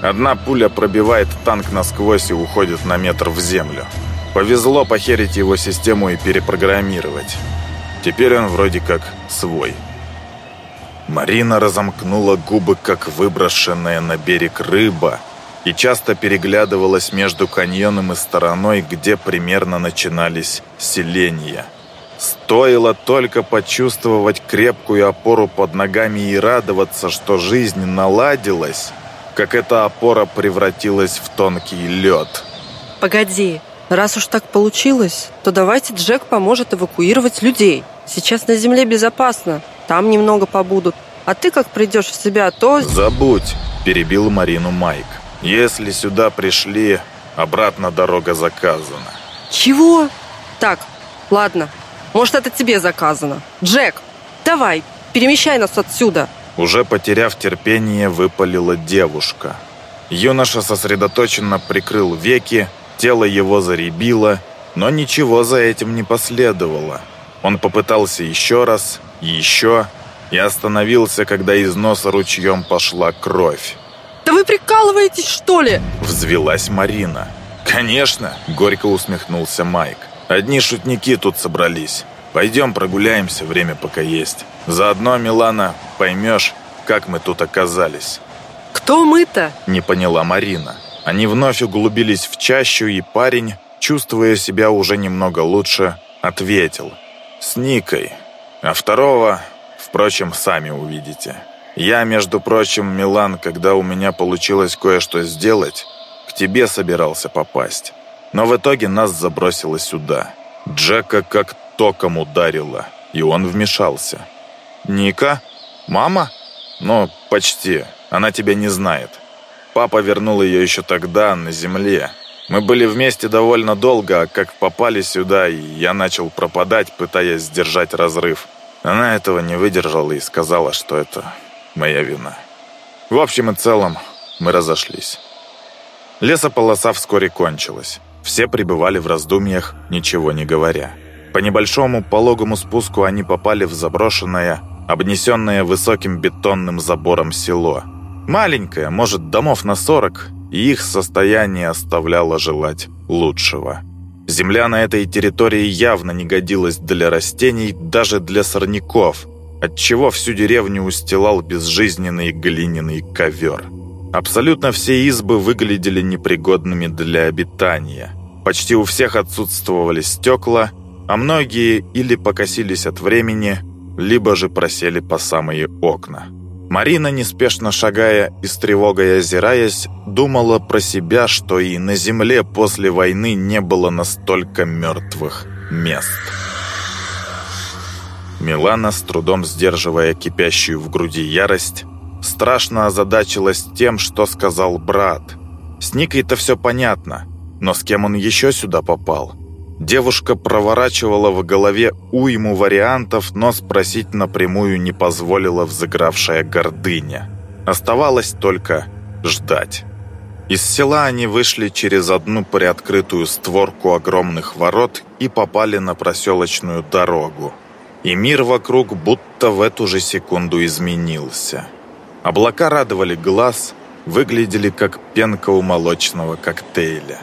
Одна пуля пробивает танк насквозь и уходит на метр в землю. Повезло похерить его систему и перепрограммировать. Теперь он вроде как свой. Марина разомкнула губы, как выброшенная на берег рыба, и часто переглядывалась между каньоном и стороной, где примерно начинались селения. Стоило только почувствовать крепкую опору под ногами и радоваться, что жизнь наладилась, как эта опора превратилась в тонкий лед. «Погоди, раз уж так получилось, то давайте Джек поможет эвакуировать людей. Сейчас на земле безопасно, там немного побудут. А ты как придешь в себя, то...» «Забудь», – перебил Марину Майк. «Если сюда пришли, обратно дорога заказана». «Чего?» «Так, ладно, может, это тебе заказано. Джек, давай, перемещай нас отсюда!» Уже потеряв терпение, выпалила девушка. Юноша сосредоточенно прикрыл веки, тело его заребило, но ничего за этим не последовало. Он попытался еще раз, еще, и остановился, когда из носа ручьем пошла кровь. «Да вы прикалываетесь, что ли?» Взвелась Марина. «Конечно!» – горько усмехнулся Майк. «Одни шутники тут собрались. Пойдем прогуляемся, время пока есть. Заодно, Милана, поймешь, как мы тут оказались». «Кто мы-то?» – не поняла Марина. Они вновь углубились в чащу, и парень, чувствуя себя уже немного лучше, ответил. «С Никой. А второго Впрочем, сами увидите. Я, между прочим, Милан, когда у меня получилось кое-что сделать, к тебе собирался попасть. Но в итоге нас забросило сюда. Джека как током ударило, и он вмешался. «Ника? Мама?» «Ну, почти. Она тебя не знает. Папа вернул ее еще тогда, на земле. Мы были вместе довольно долго, а как попали сюда, я начал пропадать, пытаясь сдержать разрыв. Она этого не выдержала и сказала, что это моя вина. В общем и целом, мы разошлись. Лесополоса вскоре кончилась. Все пребывали в раздумьях, ничего не говоря. По небольшому пологому спуску они попали в заброшенное, обнесенное высоким бетонным забором село. Маленькое, может, домов на 40, и их состояние оставляло желать лучшего. Земля на этой территории явно не годилась для растений, даже для сорняков, отчего всю деревню устилал безжизненный глиняный ковер. Абсолютно все избы выглядели непригодными для обитания. Почти у всех отсутствовали стекла, а многие или покосились от времени, либо же просели по самые окна. Марина, неспешно шагая и с тревогой озираясь, думала про себя, что и на земле после войны не было настолько мертвых мест. Милана, с трудом сдерживая кипящую в груди ярость, страшно озадачилась тем, что сказал брат. С Никой-то все понятно, но с кем он еще сюда попал? Девушка проворачивала в голове уйму вариантов, но спросить напрямую не позволила взыгравшая гордыня. Оставалось только ждать. Из села они вышли через одну приоткрытую створку огромных ворот и попали на проселочную дорогу. И мир вокруг будто в эту же секунду изменился. Облака радовали глаз, выглядели как пенка у молочного коктейля.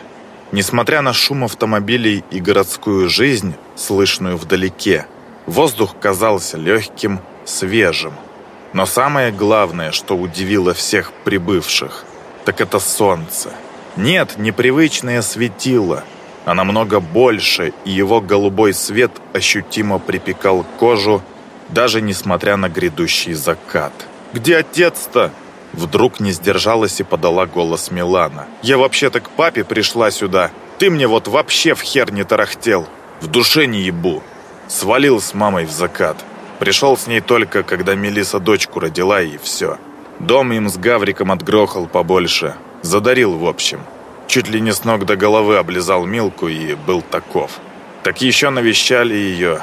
Несмотря на шум автомобилей и городскую жизнь, слышную вдалеке, воздух казался легким, свежим. Но самое главное, что удивило всех прибывших, так это солнце. Нет, непривычное светило, а намного больше, и его голубой свет ощутимо припекал кожу, даже несмотря на грядущий закат. «Где отец-то?» Вдруг не сдержалась и подала голос Милана. «Я вообще-то к папе пришла сюда. Ты мне вот вообще в хер не тарахтел. В душе не ебу. Свалил с мамой в закат. Пришел с ней только, когда Мелиса дочку родила, и все. Дом им с Гавриком отгрохал побольше. Задарил, в общем. Чуть ли не с ног до головы облизал Милку и был таков. Так еще навещали ее.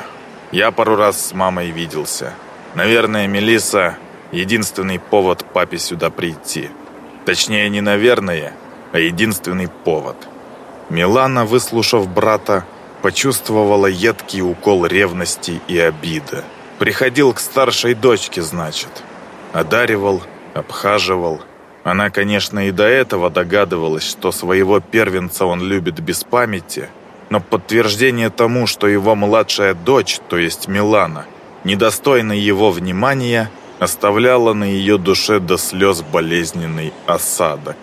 Я пару раз с мамой виделся. Наверное, Мелиса единственный повод папе сюда прийти. Точнее, не наверное, а единственный повод. Милана, выслушав брата, почувствовала едкий укол ревности и обиды. Приходил к старшей дочке, значит. Одаривал, обхаживал. Она, конечно, и до этого догадывалась, что своего первенца он любит без памяти, но подтверждение тому, что его младшая дочь, то есть Милана, недостойна его внимания, оставляло на ее душе до слез болезненный осадок.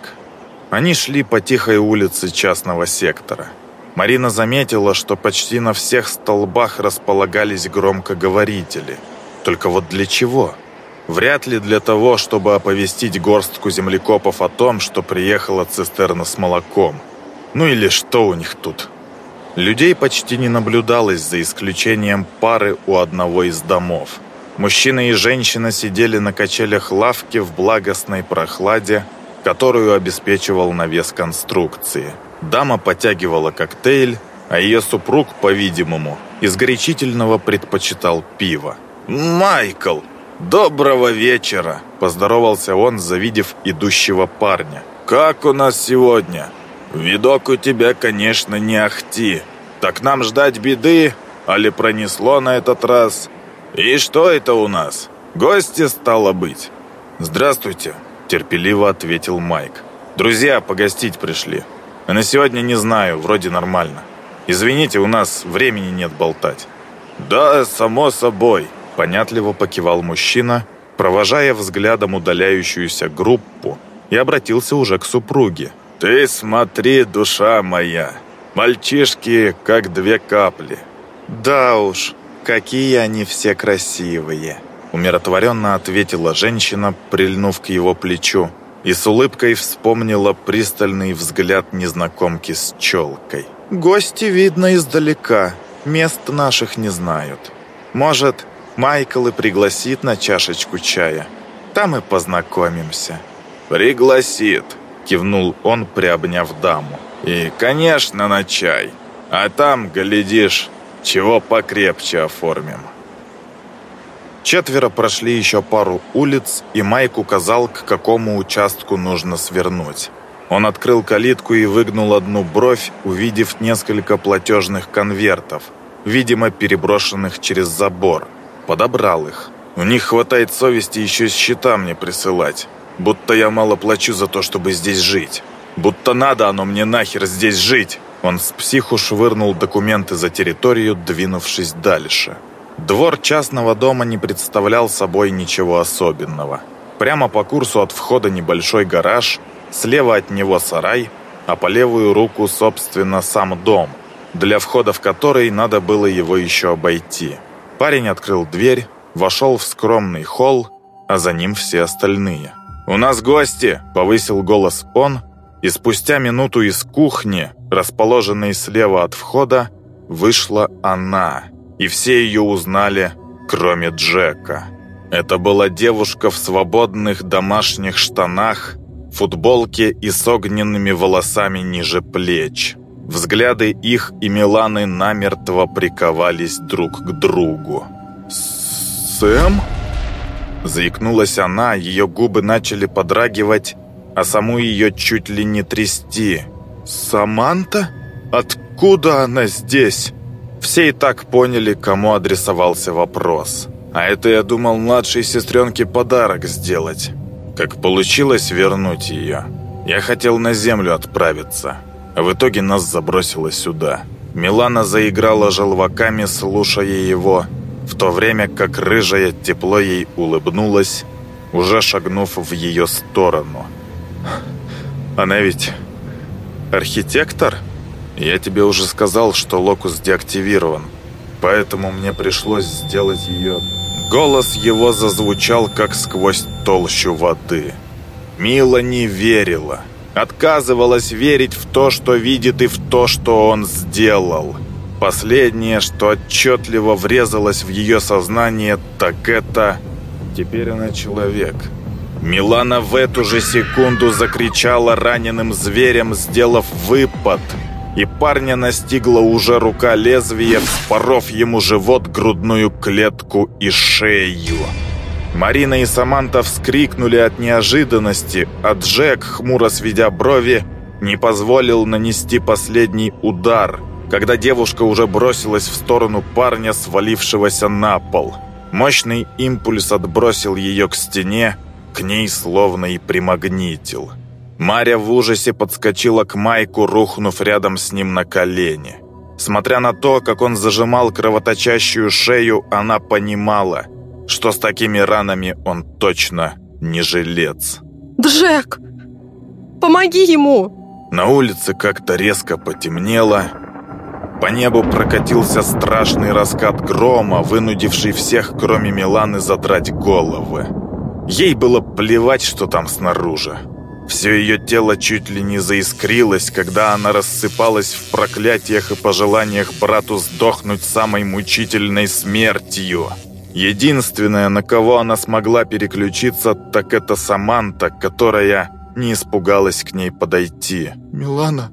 Они шли по тихой улице частного сектора. Марина заметила, что почти на всех столбах располагались громкоговорители. Только вот для чего? Вряд ли для того, чтобы оповестить горстку землекопов о том, что приехала цистерна с молоком. Ну или что у них тут? Людей почти не наблюдалось, за исключением пары у одного из домов. Мужчина и женщина сидели на качелях лавки в благостной прохладе, которую обеспечивал навес конструкции. Дама потягивала коктейль, а ее супруг, по-видимому, из горячительного предпочитал пиво. «Майкл, доброго вечера!» – поздоровался он, завидев идущего парня. «Как у нас сегодня?» «Видок у тебя, конечно, не ахти. Так нам ждать беды? Али пронесло на этот раз? И что это у нас? Гости стало быть?» «Здравствуйте», – терпеливо ответил Майк. «Друзья погостить пришли. А на сегодня не знаю, вроде нормально. Извините, у нас времени нет болтать». «Да, само собой», – понятливо покивал мужчина, провожая взглядом удаляющуюся группу, и обратился уже к супруге. «Ты смотри, душа моя, мальчишки как две капли». «Да уж, какие они все красивые», — умиротворенно ответила женщина, прильнув к его плечу, и с улыбкой вспомнила пристальный взгляд незнакомки с челкой. «Гости видно издалека, мест наших не знают. Может, Майкл и пригласит на чашечку чая. Там и познакомимся». «Пригласит», кивнул он, приобняв даму. «И, конечно, на чай. А там, глядишь, чего покрепче оформим». Четверо прошли еще пару улиц, и Майк указал, к какому участку нужно свернуть. Он открыл калитку и выгнул одну бровь, увидев несколько платежных конвертов, видимо, переброшенных через забор. Подобрал их. У них хватает совести еще счета мне присылать. Будто я мало плачу за то, чтобы здесь жить. Будто надо оно мне нахер здесь жить. Он с психу швырнул документы за территорию, двинувшись дальше. Двор частного дома не представлял собой ничего особенного. Прямо по курсу от входа небольшой гараж, слева от него сарай, а по левую руку, собственно, сам дом, для входа в который надо было его еще обойти. Парень открыл дверь, вошел в скромный холл, а за ним все остальные. «У нас гости!» – повысил голос он, и спустя минуту из кухни, расположенной слева от входа, вышла она, и все ее узнали, кроме Джека. Это была девушка в свободных домашних штанах, футболке и с огненными волосами ниже плеч. Взгляды их и Миланы намертво приковались друг к другу. «Сэм?» Заикнулась она, ее губы начали подрагивать, а саму ее чуть ли не трясти. «Саманта? Откуда она здесь?» Все и так поняли, кому адресовался вопрос. А это я думал младшей сестренке подарок сделать. Как получилось вернуть ее. Я хотел на землю отправиться, а в итоге нас забросило сюда. Милана заиграла желваками, слушая его, в то время как рыжая тепло ей улыбнулась, уже шагнув в ее сторону. «Она ведь архитектор? Я тебе уже сказал, что локус деактивирован, поэтому мне пришлось сделать ее...» Голос его зазвучал, как сквозь толщу воды. Мила не верила, отказывалась верить в то, что видит, и в то, что он сделал – Последнее, что отчетливо врезалось в ее сознание, так это... Теперь она человек. Милана в эту же секунду закричала раненым зверем, сделав выпад. И парня настигла уже рука лезвия, вспоров ему живот, грудную клетку и шею. Марина и Саманта вскрикнули от неожиданности, а Джек, хмуро сведя брови, не позволил нанести последний удар – когда девушка уже бросилась в сторону парня, свалившегося на пол. Мощный импульс отбросил ее к стене, к ней словно и примагнитил. Маря в ужасе подскочила к Майку, рухнув рядом с ним на колени. Смотря на то, как он зажимал кровоточащую шею, она понимала, что с такими ранами он точно не жилец. «Джек! Помоги ему!» На улице как-то резко потемнело. По небу прокатился страшный раскат грома, вынудивший всех, кроме Миланы, задрать головы. Ей было плевать, что там снаружи. Все ее тело чуть ли не заискрилось, когда она рассыпалась в проклятиях и пожеланиях брату сдохнуть самой мучительной смертью. Единственное, на кого она смогла переключиться, так это Саманта, которая не испугалась к ней подойти. «Милана,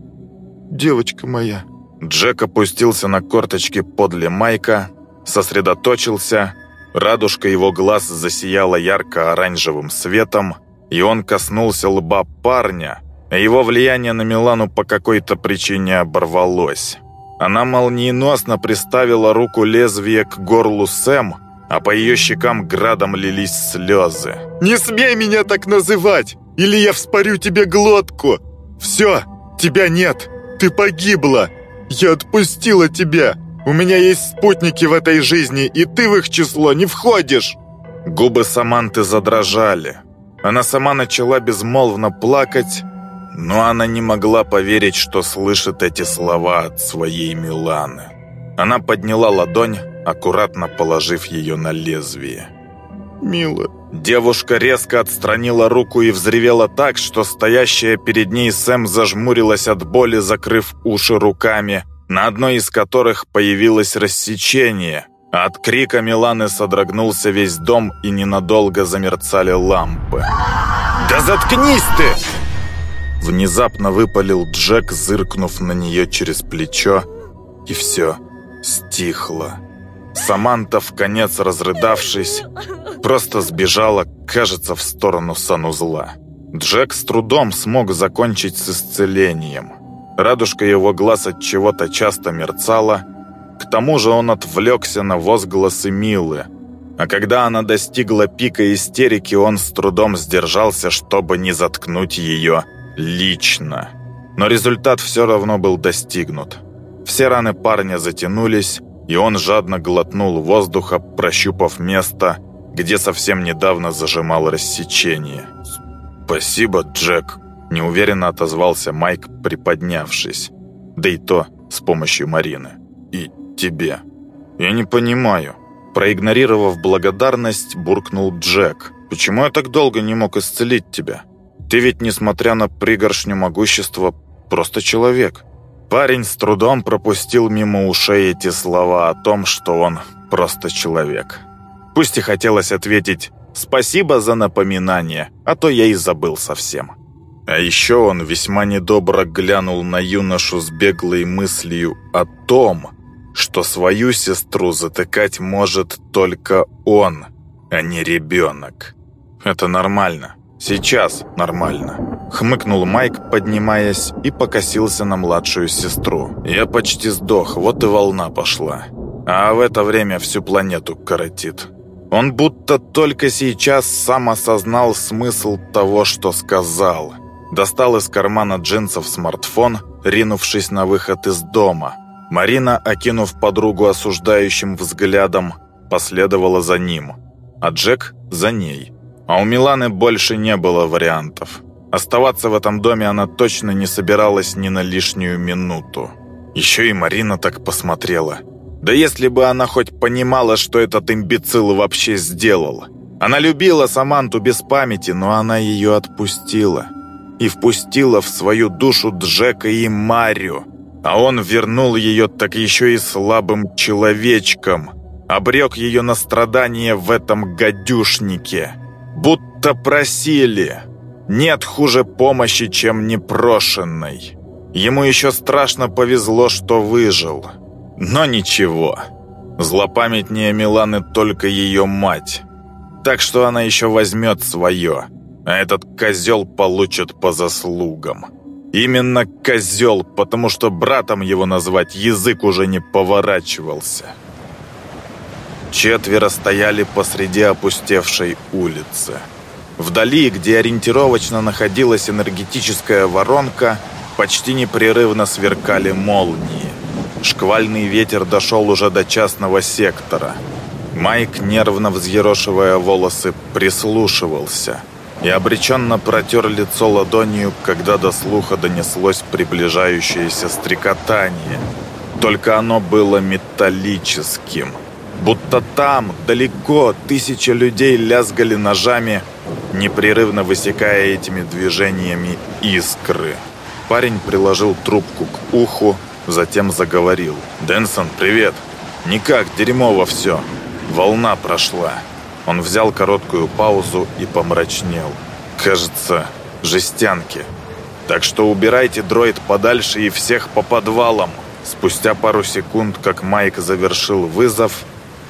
девочка моя». Джек опустился на корточки подле Майка, сосредоточился, радужка его глаз засияла ярко-оранжевым светом, и он коснулся лба парня, его влияние на Милану по какой-то причине оборвалось. Она молниеносно приставила руку лезвие к горлу Сэм, а по ее щекам градом лились слезы. «Не смей меня так называть, или я вспорю тебе глотку! Все, тебя нет, ты погибла! Я отпустила тебя! У меня есть спутники в этой жизни, и ты в их число не входишь!» Губы Саманты задрожали. Она сама начала безмолвно плакать, но она не могла поверить, что слышит эти слова от своей Миланы. Она подняла ладонь, аккуратно положив ее на лезвие. «Мила...» Девушка резко отстранила руку и взревела так, что стоящая перед ней Сэм зажмурилась от боли, закрыв уши руками, на одной из которых появилось рассечение. От крика Миланы содрогнулся весь дом и ненадолго замерцали лампы. «Да заткнись ты!» Внезапно выпалил Джек, зыркнув на нее через плечо, и все стихло. Саманта, в конец разрыдавшись, просто сбежала, кажется, в сторону санузла. Джек с трудом смог закончить с исцелением. Радужка его глаз от чего-то часто мерцала. К тому же он отвлекся на возгласы Милы. А когда она достигла пика истерики, он с трудом сдержался, чтобы не заткнуть ее лично. Но результат все равно был достигнут. Все раны парня затянулись, и он жадно глотнул воздуха, прощупав место, где совсем недавно зажимал рассечение. «Спасибо, Джек», – неуверенно отозвался Майк, приподнявшись. Да и то с помощью Марины. «И тебе». «Я не понимаю». Проигнорировав благодарность, буркнул Джек. «Почему я так долго не мог исцелить тебя? Ты ведь, несмотря на пригоршню могущества, просто человек». Парень с трудом пропустил мимо ушей эти слова о том, что он просто человек. Пусть и хотелось ответить «Спасибо за напоминание, а то я и забыл совсем». А еще он весьма недобро глянул на юношу с беглой мыслью о том, что свою сестру затыкать может только он, а не ребенок. Это нормально. Сейчас нормально. Хмыкнул Майк, поднимаясь, и покосился на младшую сестру. Я почти сдох, вот и волна пошла. А в это время всю планету коротит. Он будто только сейчас сам осознал смысл того, что сказал. Достал из кармана джинсов смартфон, ринувшись на выход из дома. Марина, окинув подругу осуждающим взглядом, последовала за ним, а Джек за ней. А у Миланы больше не было вариантов. Оставаться в этом доме она точно не собиралась ни на лишнюю минуту. Еще и Марина так посмотрела. Да если бы она хоть понимала, что этот имбецил вообще сделал. Она любила Саманту без памяти, но она ее отпустила. И впустила в свою душу Джека и Марию. А он вернул ее так еще и слабым человечком. Обрек ее на страдания в этом гадюшнике. Будто просили. Нет хуже помощи, чем непрошенной. Ему еще страшно повезло, что выжил. Но ничего. Злопамятнее Миланы только ее мать. Так что она еще возьмет свое. А этот козел получит по заслугам. Именно козел, потому что братом его назвать язык уже не поворачивался. Четверо стояли посреди опустевшей улицы. Вдали, где ориентировочно находилась энергетическая воронка, почти непрерывно сверкали молнии. Шквальный ветер дошел уже до частного сектора. Майк, нервно взъерошивая волосы, прислушивался и обреченно протер лицо ладонью, когда до слуха донеслось приближающееся стрекотание. Только оно было металлическим. Будто там, далеко, тысячи людей лязгали ножами, непрерывно высекая этими движениями искры. Парень приложил трубку к уху, затем заговорил. «Дэнсон, привет! Никак, дерьмово все. Волна прошла». Он взял короткую паузу и помрачнел. «Кажется, жестянки. Так что убирайте дроид подальше и всех по подвалам». Спустя пару секунд, как Майк завершил вызов,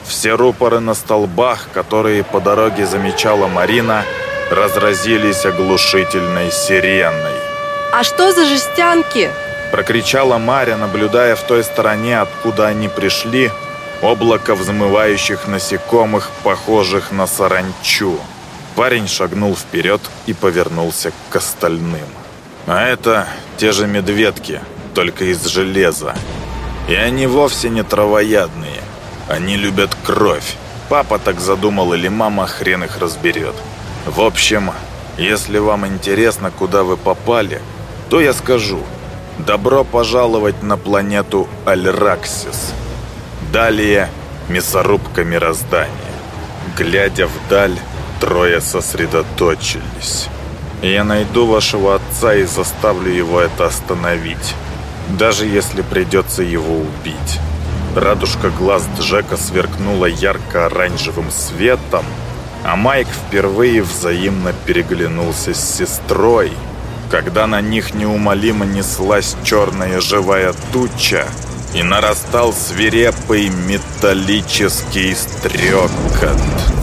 все рупоры на столбах, которые по дороге замечала Марина, разразились оглушительной сиреной. «А что за жестянки?» Прокричала Маря, наблюдая в той стороне, откуда они пришли, облако взмывающих насекомых, похожих на саранчу. Парень шагнул вперед и повернулся к остальным. А это те же медведки, только из железа. И они вовсе не травоядные. Они любят кровь. Папа так задумал или мама, хрен их разберет. В общем, если вам интересно, куда вы попали, то я скажу. Добро пожаловать на планету Альраксис. Далее мясорубка мироздания. Глядя вдаль, трое сосредоточились. Я найду вашего отца и заставлю его это остановить. Даже если придется его убить. Радужка глаз Джека сверкнула ярко-оранжевым светом, а Майк впервые взаимно переглянулся с сестрой, когда на них неумолимо неслась черная живая туча и нарастал свирепый металлический стрекот.